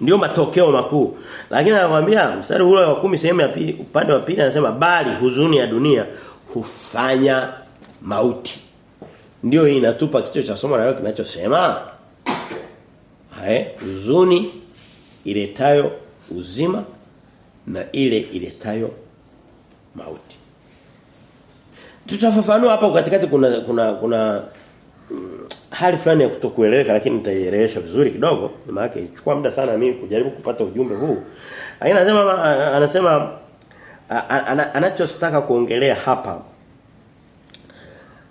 ndio matokeo makuu. Lakini anakuambia mstari ule wa 10 sehemu ya pili upande wa pili anasema bali huzuni ya dunia hufanya mauti. Ndio hii inatupa kichwa cha somo la leo kinachosema hae huzuni iletayo uzima na ile iletayo mauti. Tutafafanua hapa katikati kuna kuna kuna mm, hali fulani ya kutokueleweka lakini nitaielewesha vizuri kidogo maana yake ichukua muda sana mimi kujaribu kupata ujumbe huu lakini anasema anasema anachotaka kuongelea hapa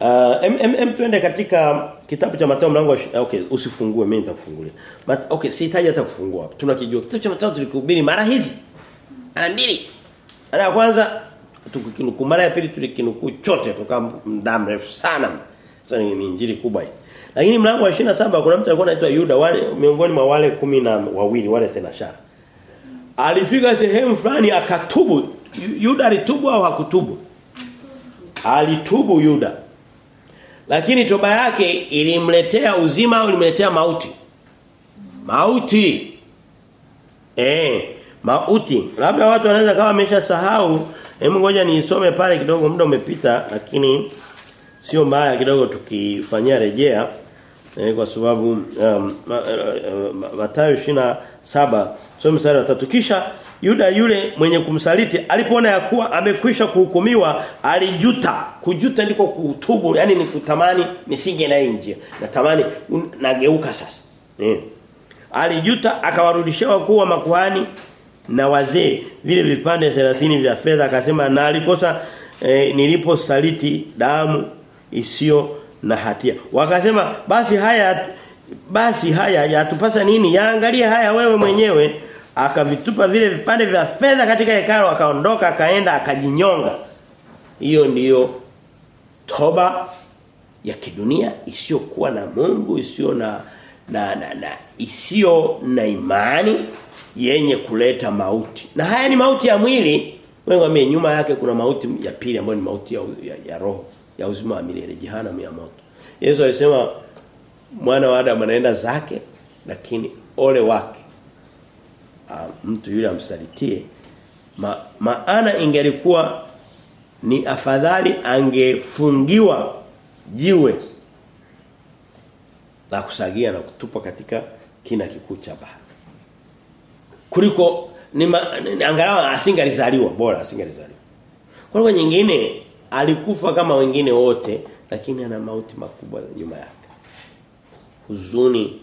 Uh, em, em, em tuende katika kitabu cha Mathayo mlango okay usifungue mimi nitakufungulia. Okay sihitaji hata kufungua. Tunakijua. Kitabu cha Mathayo tulikuhubiri mara hizi. Mara mbili. Mara ya kwanza tukikinukuu mara ya pili tulikinukuu chote tuka muda mrefu sana. Sasa so, ni injili kubwa hii. Lakini mlango wa 27 kuna mtu alikuwa anaitwa Yuda wale miongoni mwa wale kumi na wawili wale thenashara. Alifika sehemu fulani akatubu. Yuda alitubu au hakutubu? Alitubu Yuda. Lakini toba yake ilimletea uzima au ilimletea mauti? Mauti. Eh, mauti. Labda watu wanaweza kama wameshasahau. Hebu ngoja niisome pale kidogo muda umepita lakini sio mbaya kidogo tukifanyia rejea eh, kwa sababu um, Mathayo 27 soma mstari wa 3 kisha Yuda yule mwenye kumsaliti alipoona ya kuwa amekwisha kuhukumiwa alijuta. Kujuta ndiko kutubu yani ni kutamani nisinge na nje natamani nageuka sasa. Eh. Alijuta akawarudishia wakuu wa makuhani na wazee vile vipande 30 vya fedha akasema na alikosa eh, niliposaliti damu isiyo na hatia. Wakasema basi haya basi haya yatupasa nini? Yaangalie haya wewe mwenyewe. Akavitupa vile vipande vya fedha katika hekalu akaondoka akaenda akajinyonga. Hiyo ndiyo toba ya kidunia isiyokuwa na Mungu isiyo na na, na, na isiyo na imani yenye kuleta mauti. Na haya ni mauti ya mwili. Wewe nyuma yake kuna mauti ya pili ambayo ni mauti ya, ya, ya roho ya uzima wa milele jehanamu ya moto. Yesu alisema mwana wa Adamu anaenda zake lakini ole wake. Uh, mtu yule amsalitie. Ma, maana ingelikuwa ni afadhali angefungiwa jiwe la kusagia na kutupa katika kina kikuu cha bahari. Kuliko ni, ma, ni angalau asingalizaliwa bora asingalizaliwa. Kwa nyingine alikufa kama wengine wote lakini ana mauti makubwa nyuma yake. Huzuni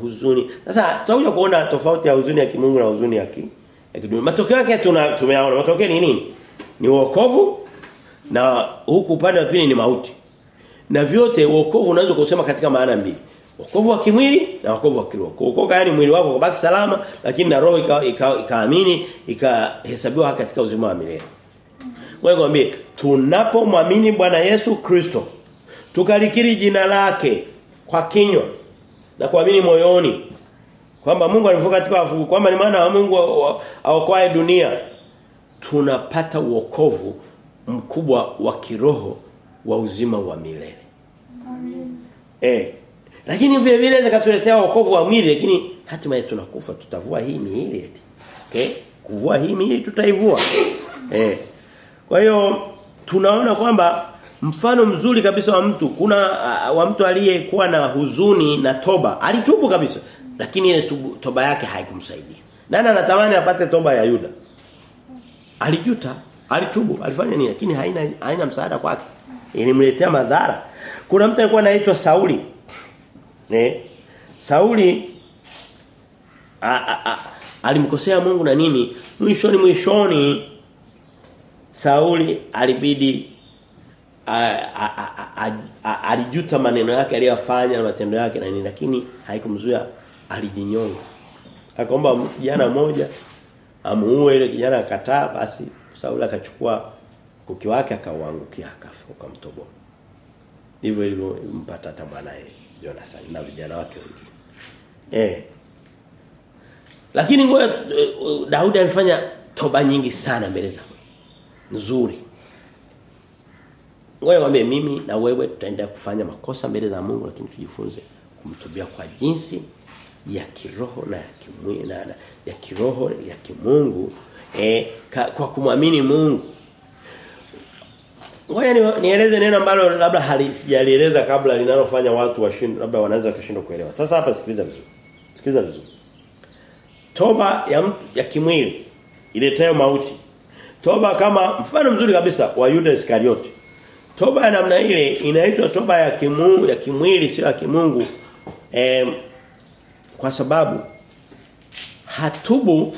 huzuni. Sasa tutakuja kuona tofauti ya huzuni ya kimungu na huzuni ya ki ya kidunia. Matokeo yake tumeyaona. Matokeo ni nini? Ni wokovu na huku upande wa pili ni mauti. Na vyote wokovu unaweza kusema katika maana mbili. Wokovu wa kimwili na wokovu wa kiroho. Kuokoka yani mwili wako kubaki salama lakini na roho ikaamini ika, ika, ikahesabiwa katika uzima wa milele wewe tunapomwamini Bwana Yesu Kristo tukalikiri jina lake kwa kinywa na kuamini moyoni kwamba Mungu alifufuka katika wafu kwamba ni maana wa Mungu aokoae dunia tunapata uokovu mkubwa wa kiroho wa uzima wa milele. Amen. Eh. Lakini vile vile zikatuletea wokovu wa mwili lakini hatimaye tunakufa tutavua hii miili. Okay? Kuvua hii miili tutaivua. eh. Kwa hiyo tunaona kwamba mfano mzuri kabisa wa mtu kuna wa mtu aliyekuwa na huzuni na toba alitubu kabisa lakini ile toba yake haikumsaidia. Nani anatamani apate toba ya Yuda? Alijuta alitubu alifanya nini? Lakini haina haina msaada kwake. Ilimletea madhara. Kuna mtu alikuwa anaitwa Sauli. Ne? Sauli a, a, a, alimkosea Mungu na nini? Mwishoni mwishoni Sauli alibidi alijuta maneno yake aliyofanya na matendo yake na nini lakini haikumzuia alijinyonga. Akaomba kijana mmoja amuue ile kijana akataa basi Sauli akachukua kuki wake akauangukia akafa ukamtoboa ndivyo ilivyompata hata mwanae Jonathan na vijana wake wengine. Eh lakini ngoja Daudi alifanya toba nyingi sana mbele za nzuri wewe wame mimi na wewe tutaendelea kufanya makosa mbele za Mungu lakini tujifunze kumtubia kwa jinsi ya kiroho na ya kimwili na, na ya kiroho ya kimungu eh, ka, kwa kumwamini Mungu. Ngoja ni, nieleze neno ambalo labda sijalieleza kabla linalofanya watu washindwe labda wanaweza kushindwa kuelewa. Sasa hapa sikiliza vizuri. Sikiliza vizuri. Toba ya ya kimwili iletayo mauti. Toba kama mfano mzuri kabisa wa Yuda Iskarioti. Toba ya namna ile inaitwa toba ya kimungu ya kimwili sio ya kimungu. E, kwa sababu hatubu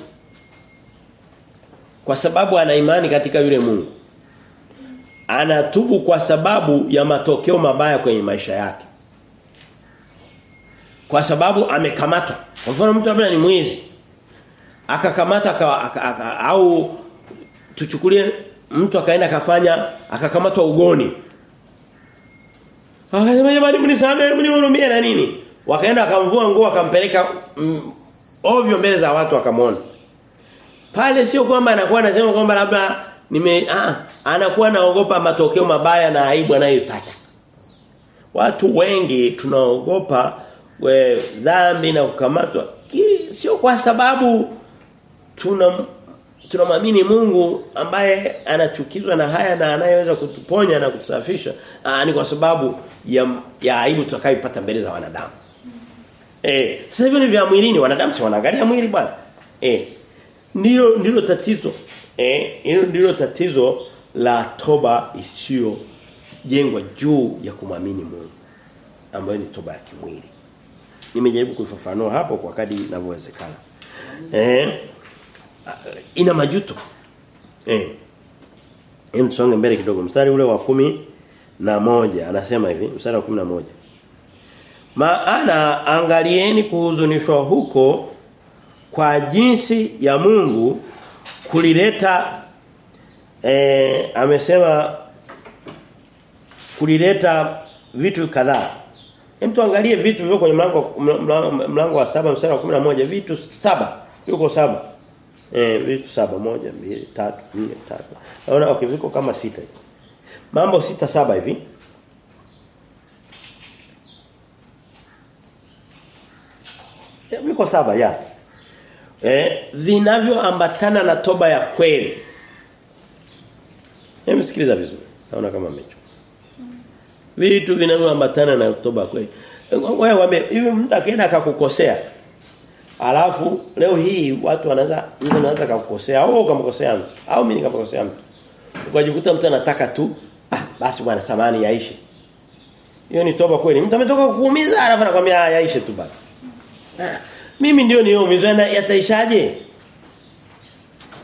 kwa sababu ana imani katika yule Mungu. Anatubu kwa sababu ya matokeo mabaya kwenye maisha yake. Kwa sababu amekamata. Kwa mfano mtu labda ni mwizi. Akakamata aka, aka, aka, au tuchukulie mtu akaenda akafanya akakamatwa ugoni. Akasema jamani mnisamehe mnihurumie na nini? Wakaenda akamvua nguo akampeleka mm, ovyo mbele za watu akamwona. Pale sio kwamba anakuwa anasema kwamba labda nime ah, anakuwa naogopa matokeo mabaya na aibu anayoipata. Watu wengi tunaogopa we dhambi na kukamatwa sio kwa sababu tuna tunamwamini Mungu ambaye anachukizwa na haya na anayeweza kutuponya na kutusafisha aa, ni kwa sababu ya ya aibu tutakayopata mbele za wanadamu. Eh, sasa hivyo ni vya mwilini wanadamu si wanaangalia mwili bwana. Eh. Ndio ndilo tatizo. Eh, hilo ndilo tatizo la toba isiyo jengwa juu ya kumwamini Mungu ambayo ni toba ya kimwili. Nimejaribu kuifafanua hapo kwa kadri inavyowezekana. Eh ina majuto. Eh. Hem tusonge mbele kidogo. Mstari ule wa kumi na moja anasema hivi, mstari wa kumi na moja Maana angalieni kuhuzunishwa huko kwa jinsi ya Mungu kulileta eh, amesema kulileta vitu kadhaa. Hem tuangalie vitu vivyo kwenye mlango mlango, wa saba mstari wa 11 vitu saba. Yuko saba. Eh vitu saba moja mbili tatu nne tatu Naona okay viko kama sita hivi. Mambo sita saba hivi. Ya, viko saba ya. Eh vinavyoambatana na toba ya kweli. Hebu sikiliza vizuri. Naona kama mecho. Vitu vinavyoambatana na toba kweli. Wewe wame hivi mtu akaenda akakukosea. Alafu leo hii watu wanaanza mtu anaanza kukosea au ukamkosea mtu au mimi nikamkosea mtu. Ukajikuta mtu anataka tu ah basi bwana samani yaishe. Hiyo ni toba kweli. Mtu ametoka kukuumiza alafu anakuambia ah yaishe tu bwana. Ah, mimi ndio niumizwa na yataishaje?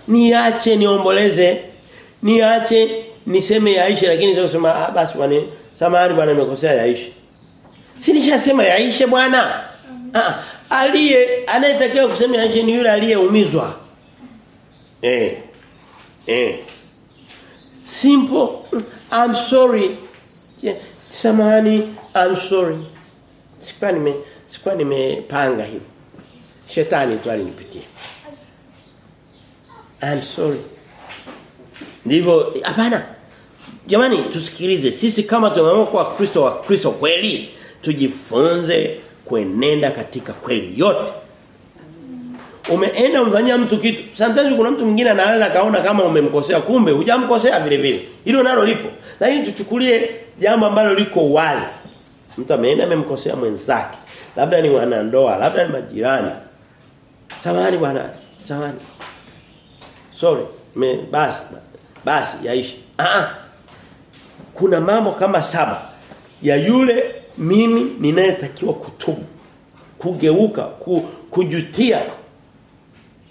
Niache niomboleze. Niache niseme yaishe lakini sio kusema ah basi bwana samani bwana nimekosea yaishe. Si nishasema yaishe bwana. Ah aliye anayetakiwa kusema yaishe ni yule aliyeumizwa. Eh. Eh. Simple. I'm sorry. Yeah. Samahani, I'm sorry. Sikuwa nime sikuwa nimepanga hivyo. Shetani tu alinipitia. I'm sorry. Ndivyo hapana. Jamani tusikilize sisi kama tumeamua kwa Kristo wa Kristo kweli tujifunze kuenenda katika kweli yote. Umeenda umfanyia mtu kitu. Sometimes kuna mtu mwingine anaweza kaona kama umemkosea kumbe hujamkosea vile vile. Hilo nalo lipo. Lakini tuchukulie jambo ambalo liko wazi. Mtu ameenda amemkosea mwenzake. Labda ni wanandoa, labda ni majirani. Samahani bwana, samahani. Sorry, me, basi basi yaishi. Ah Kuna mambo kama saba ya yule mimi ninayetakiwa kutubu, kugeuka, ku, kujutia,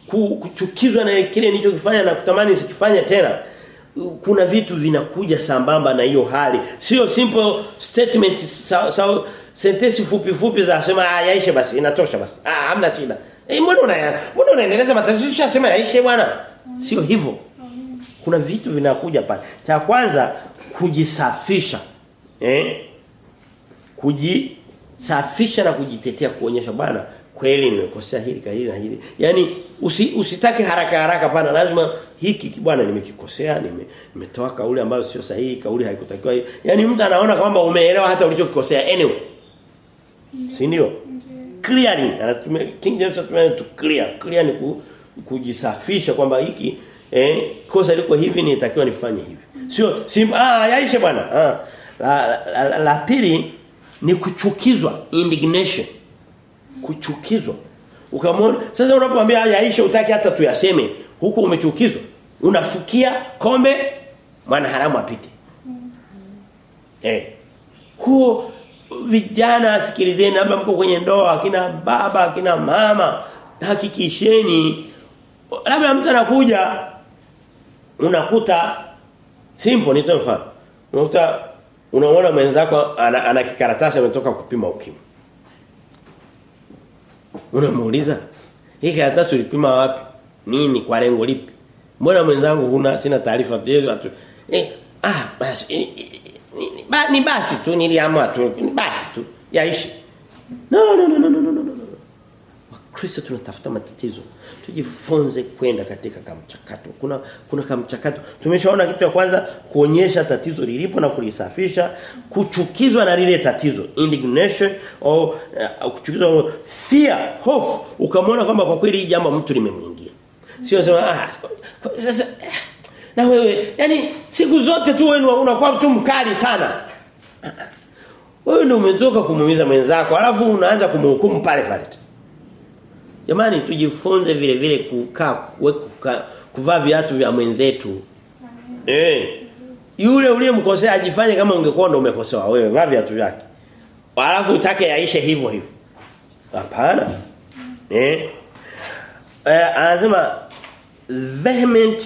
ku, kuchukizwa na kile nilichokifanya na kutamani sikifanye tena. Kuna vitu vinakuja sambamba na hiyo hali. Sio simple statement sa, sa, sentence fupi fupi za sema ah basi inatosha basi. Ah hamna shida. Eh mbona una mbona unaendeleza matatizo ushasema yaishe bwana? Sio hivyo. Kuna vitu vinakuja pale. Cha kwanza kujisafisha. Eh? Kujisafisha na kujitetea kuonyesha bwana kweli nimekosea hili kahili na hili. Yaani usi, usitake haraka haraka pana lazima hiki bwana nimekikosea nime nimetoa kauli ambayo sio sahihi kauli haikutakiwa hiyo. Yaani mtu anaona kwamba umeelewa hata ulichokikosea anyway. Si ndio? Clearly anatumia King James anatumia to clear. Clear ni ku, kujisafisha kwamba hiki eh kosa liko hivi nitakiwa nifanye hivi. Sio sim ah yaishe bwana. Ah la, la, la, la, la pili ni kuchukizwa indignation. Kuchukizwa. Ukamwona sasa unapomwambia yaishe utaki hata tuyaseme. Huko umechukizwa. Unafukia kombe mwana haramu apite eh. Huo vijana sikilizeni labda mko kwenye ndoa akina baba akina mama hakikisheni. Labda mtu anakuja unakuta simple nitoe mfano. Unakuta unaona mwenzako ana, ana kikaratasi ametoka kupima ukimwi. Unamuuliza, "Hii karatasi ulipima wapi? Nini kwa lengo lipi?" Mbona mwenzangu huna sina taarifa tu. Eh, ah basi ni, ni, ba, ni basi tu niliamua tu ni basi tu yaishi. No no no no no no no. Wakristo tunatafuta matatizo. Tujifunze kwenda katika kamchakato. Kuna kuna kamchakato. Tumeshaona kitu cha kwanza kuonyesha tatizo lilipo na kulisafisha, kuchukizwa na lile tatizo, indignation au uh, kuchukizwa fear, hofu, ukamwona kwamba kwa kweli jambo mtu limemwingia. Sio sema ah sasa na wewe yani siku zote tu wewe unakuwa mtu mkali sana. Wewe ndio umetoka kumuumiza mwenzako alafu unaanza kumhukumu pale pale. Jamani tujifunze vile vile kukaa kuka, kuvaa viatu vya mwenzetu. Eh. Yule uliyemkosea ajifanye kama ungekuwa ndo umekosewa wewe vaa viatu vyake. Alafu utake yaishe hivyo hivyo. Hapana. Eh. Eh anasema vehement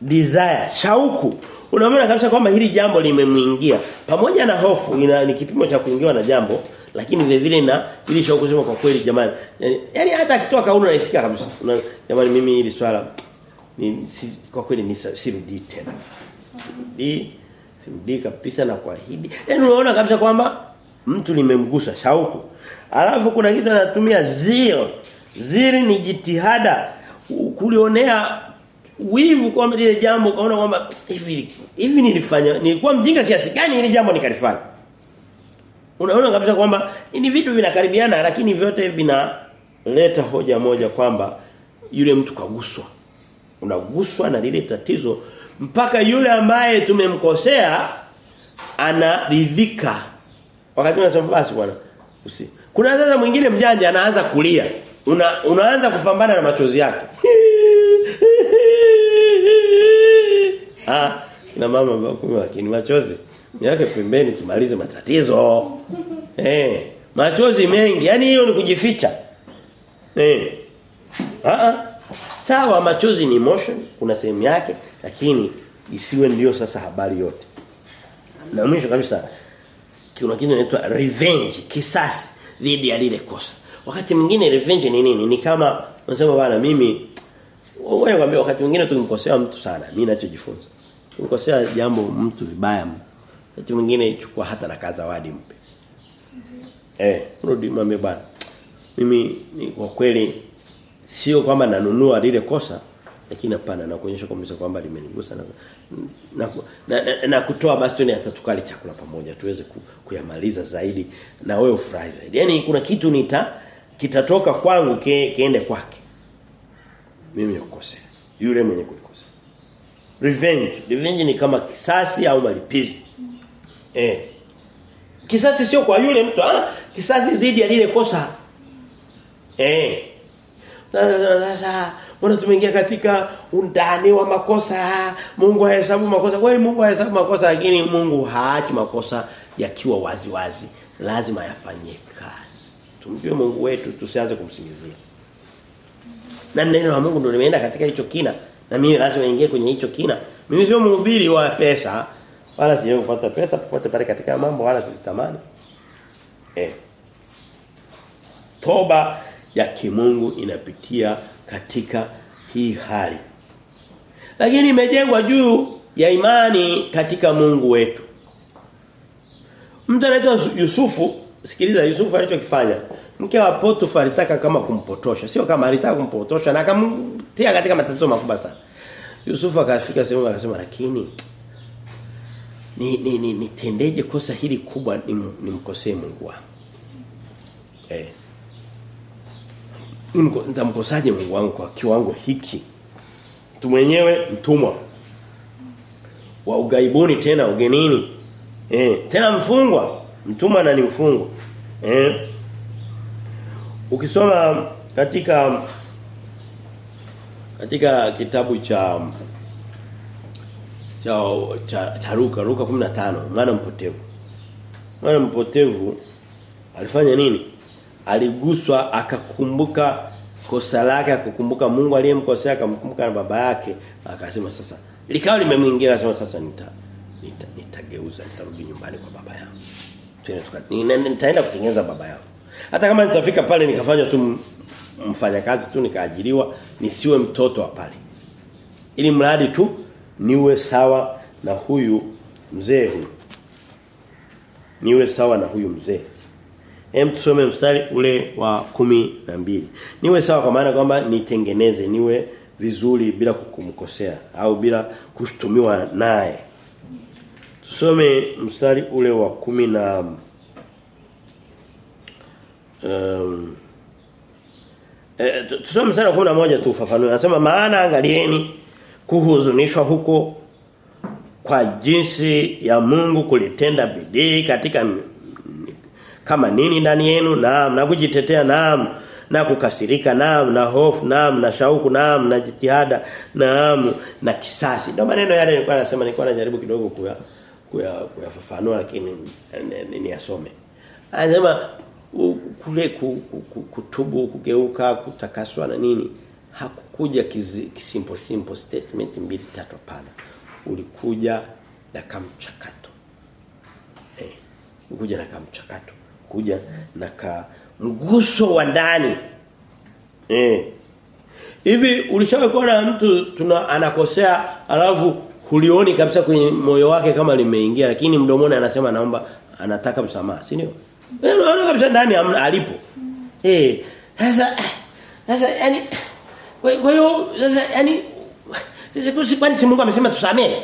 desire, shauku. Unaona kabisa kwamba hili jambo limemwingia. Pamoja na hofu ina ni kipimo cha kuingiwa na jambo lakini vile vile na ili shauku kusema kwa kweli jamani. Yani, yani hata akitoa kauli unaisikia kabisa. Una, jamani mimi hili swala ni si, kwa kweli ni sirudi tena. Sirudi sirudi kabisa na kuahidi. yani unaona kabisa kwamba mtu nimemgusa shauku. Alafu kuna kitu anatumia zeal. Zeal ni jitihada kulionea wivu kwa lile jambo kaona kwamba hivi hivi nilifanya nilikuwa mjinga kiasi gani ili jambo nikalifanya unaona kabisa kwamba ni vitu vinakaribiana lakini vyote vinaleta hoja moja kwamba yule mtu kaguswa. Unaguswa na lile tatizo mpaka yule ambaye tumemkosea anaridhika. Wakati unasema basi bwana usi kuna sasa mwingine mjanja anaanza kulia. Una, unaanza kupambana na machozi yake. [LAUGHS] Ah na mama mbona lakini machozi yake pembeni tumalize matatizo. [LAUGHS] Eh machozi mengi. Yaani hiyo ni kujificha. Eh. Ah sawa machozi ni emotion kuna sehemu yake lakini isiwe ndio sasa habari yote. Na mwisho kabisa kuna kitu kinaitwa revenge kisasi dhidi ya lile kosa. Wakati mwingine revenge ni nini? Ni kama unasema bwana mimi wewe kwambia wakati mwingine tukimkosea mtu sana mimi ninachojifunza tukikosea jambo mtu vibaya wakati mwingine chukua hata na zawadi mpe. Eh rudi mame bwana mimi ni kwa kweli sio kwamba nanunua lile kosa lakini hapana na kuonyesha kabisa kwamba limenigusa na na, na, na, na kutoa basi tuni hata tukali chakula pamoja tuweze ku, kuyamaliza zaidi na wewe ufurahi zaidi. Yaani kuna kitu nita kitatoka kwangu ke, kiende kwake. Mimi nikukosea. Yule mwenye kunikosea. Revenge. Revenge ni kama kisasi au malipizi eh. Kisasi sio kwa yule mtu ah kisasi dhidi ya lile kosa. Eh. Sasa mbona tumeingia katika undani wa makosa? Mungu hahesabu makosa. Kweli Mungu hahesabu makosa lakini Mungu haachi makosa yakiwa wazi wazi. Lazima yafanye kazi. Tumjue Mungu wetu tusianze kumsingizia. Na neno la Mungu ndio limeenda katika hicho kina. Na mimi lazima niingie kwenye hicho kina. Mimi sio mhubiri wa pesa wala sio kupata pesa popote pale katika mambo wala sizitamani. Eh. Toba ya kimungu inapitia katika hii hali. Lakini imejengwa juu ya imani katika Mungu wetu. Mtu anaitwa Yusufu sikiliza Yusufu alichokifanya. Mke wa Potifa alitaka kama kumpotosha. Sio kama alitaka kumpotosha na akamtia katika matatizo makubwa sana. Yusufu akafika sehemu akasema lakini ni ni, ni nitendeje kosa hili kubwa nimkosee ni Mungu wangu? Eh. Nitamkosaje Mungu wangu kwa kiwango hiki? Mtu mwenyewe mtumwa. Wa ugaibuni tena ugenini. Eh tena mfungwa. Mtumwa na ni mfungwa. Eh. Ukisoma katika katika kitabu cha cha cha, cha Luka 15 mwana mpotevu. Mwana mpotevu alifanya nini? Aliguswa akakumbuka kosa lake akakumbuka Mungu aliyemkosea akamkumbuka na baba yake akasema sasa likawa limemwingia akasema sasa nita nita nitageuza nitarudi nyumbani kwa baba yangu. Tena tuka nitaenda kutengeneza baba yangu. Hata kama nitafika pale nikafanya tu mfanyakazi tu nikaajiriwa nisiwe mtoto wa pale. Ili mradi tu niwe sawa na huyu mzee huyu niwe sawa na huyu mzee Hem tusome mstari ule wa kumi na mbili. Niwe sawa kwa maana kwamba nitengeneze niwe vizuri bila kumkosea au bila kushtumiwa naye. Tusome mstari ule wa kumi na um, e, tusome mstari wa kumi na moja tu ufafanue. Anasema maana angalieni kuhuzunishwa huko kwa jinsi ya Mungu kulitenda bidii katika kama nini ndani yenu. Naam na kujitetea naam na kukasirika naam na hofu naam na shauku naam na jitihada naam na kisasi. Ndio maneno yale nilikuwa nasema nilikuwa najaribu kidogo kuya kuya kuyafafanua lakini ni yasome. Anasema kule ku- ku- ku- kutubu kugeuka kutakaswa na nini hakukuja kizi- kisimple simple statement mbili tatu hapana. Ulikuja na kamchakato. Eh ulikuja na kamchakato. Kuja na ka mguso wa ndani. Eh. Hivi ulishawahi kuona mtu tuna anakosea alafu hulioni kabisa kwenye moyo wake kama limeingia lakini mdomoni anasema naomba anataka msamaha si ndio? Eh, unaona kabisa ndani alipo. Eh sasa sasa yani kwa hiyo sasa yani sisi si- kwani si Mungu amesema tusamee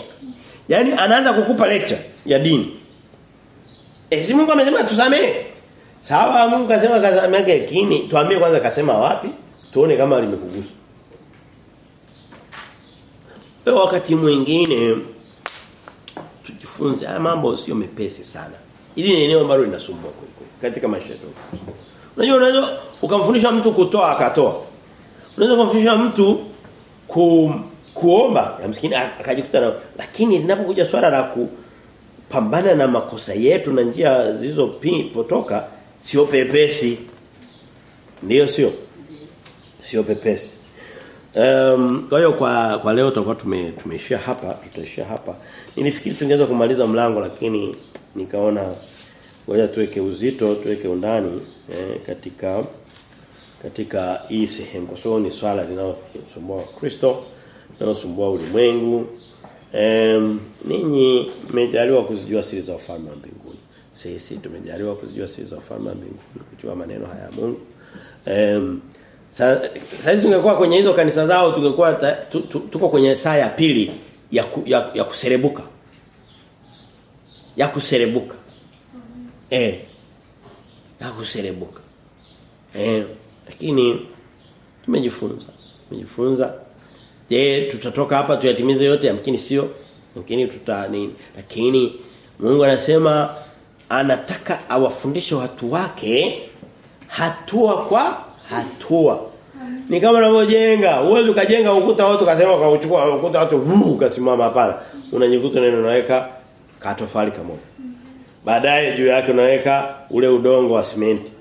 yani anaanza kukupa lecture ya dini Eh si Mungu amesema tusamehe. Sawa Mungu kasema kasamehe lakini tuambie kwanza kasema wapi? Tuone kama limekugusa. Kwa wakati mwingine tujifunze haya mambo sio mepesi sana. Ili ni eneo ambalo linasumbua kweli kweli katika maisha yetu. Unajua unaweza ukamfundisha mtu kutoa akatoa. Unaweza kumfundisha mtu ku, kuomba yamkini akajikuta na lakini linapokuja swala la kupambana na makosa yetu na njia zilizopotoka sio pepesi. ndio sio? Sio pepesi. Um, kwa hiyo kwa kwa leo tutakuwa tume tumeishia hapa, tutaishia hapa. Nilifikiri tungeweza kumaliza mlango lakini nikaona ngoja tuweke uzito, tuweke undani eh, katika katika hii sehemu kwa sababu ni swala linalosumbua Kristo, linalosumbua ulimwengu, Em, ninyi mmejaliwa kuzijua siri za ufalme wa mbinguni. Sisi tumejaliwa kuzijua siri za ufalme wa mbinguni, kujua maneno haya ya Mungu. Em, sasa sasa tungekuwa kwenye hizo kanisa zao tungekuwa tu, tu, tuko kwenye saa ya pili ya, ku, ya ya kuserebuka. Ya kuserebuka. Mm -hmm. Eh. Ya kuserebuka. Eh, lakini tumejifunza. Tumejifunza Je, tutatoka hapa tuyatimize yote yamkini sio? Yamkini tuta nini? Lakini Mungu anasema anataka awafundishe watu wake hatua kwa hatua. Ni kama unavyojenga, uwezo ukajenga ukuta watu kasema kwa uchukua ukuta watu vuu kasimama hapana. Unajikuta neno unaweka katofali kamoja. Baadaye juu yake unaweka ule udongo wa simenti.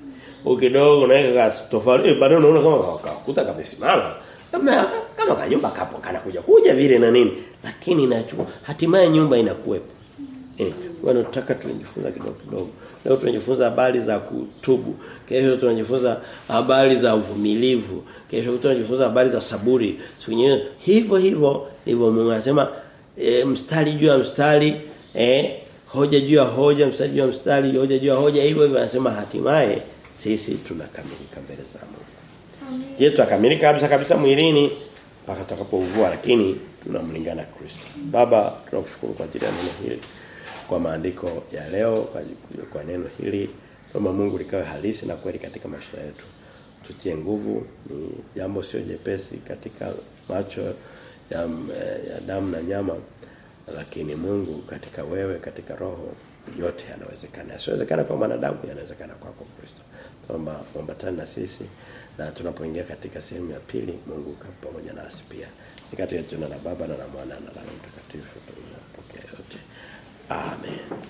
Ukidogo unaweka tofauti eh baadaye unaona kama kakuta kamesimama. Kama kama kanyumba kapo kanakuja kuja vile na nini. Lakini inachukua hatimaye nyumba inakuwepo. Eh, bwana tutaka tunajifunza kidogo kidogo. Leo tunajifunza habari za kutubu. Kesho tunajifunza habari za uvumilivu. Kesho tunajifunza habari za saburi. Siku nyingine hivyo hivyo ndivyo Mungu anasema e, mstari juu ya mstari eh hoja juu ya hoja mstari juu ya mstari hoja juu ya hoja hivyo hivyo anasema hatimaye sisi tunakamilika mbele za Mungu. Je, tutakamilika kabisa kabisa mwilini mpaka tutakapouvua lakini tunamlingana Kristo. Baba tunakushukuru kwa ajili ya neno hili kwa maandiko ya leo kwa, kwa neno hili kama Mungu likawe halisi na kweli katika maisha yetu. Tutie nguvu ni jambo sio jepesi katika macho ya, ya damu na nyama lakini Mungu katika wewe katika roho yote yanawezekana. Yasiwezekana kwa wanadamu yanawezekana kwako Kristo. Tuomba kuambatana na sisi na tunapoingia katika sehemu ya pili Mungu pamoja nasi pia. Ni katika jina la Baba na la Mwana na la Mtakatifu tunapokea yote. Amen.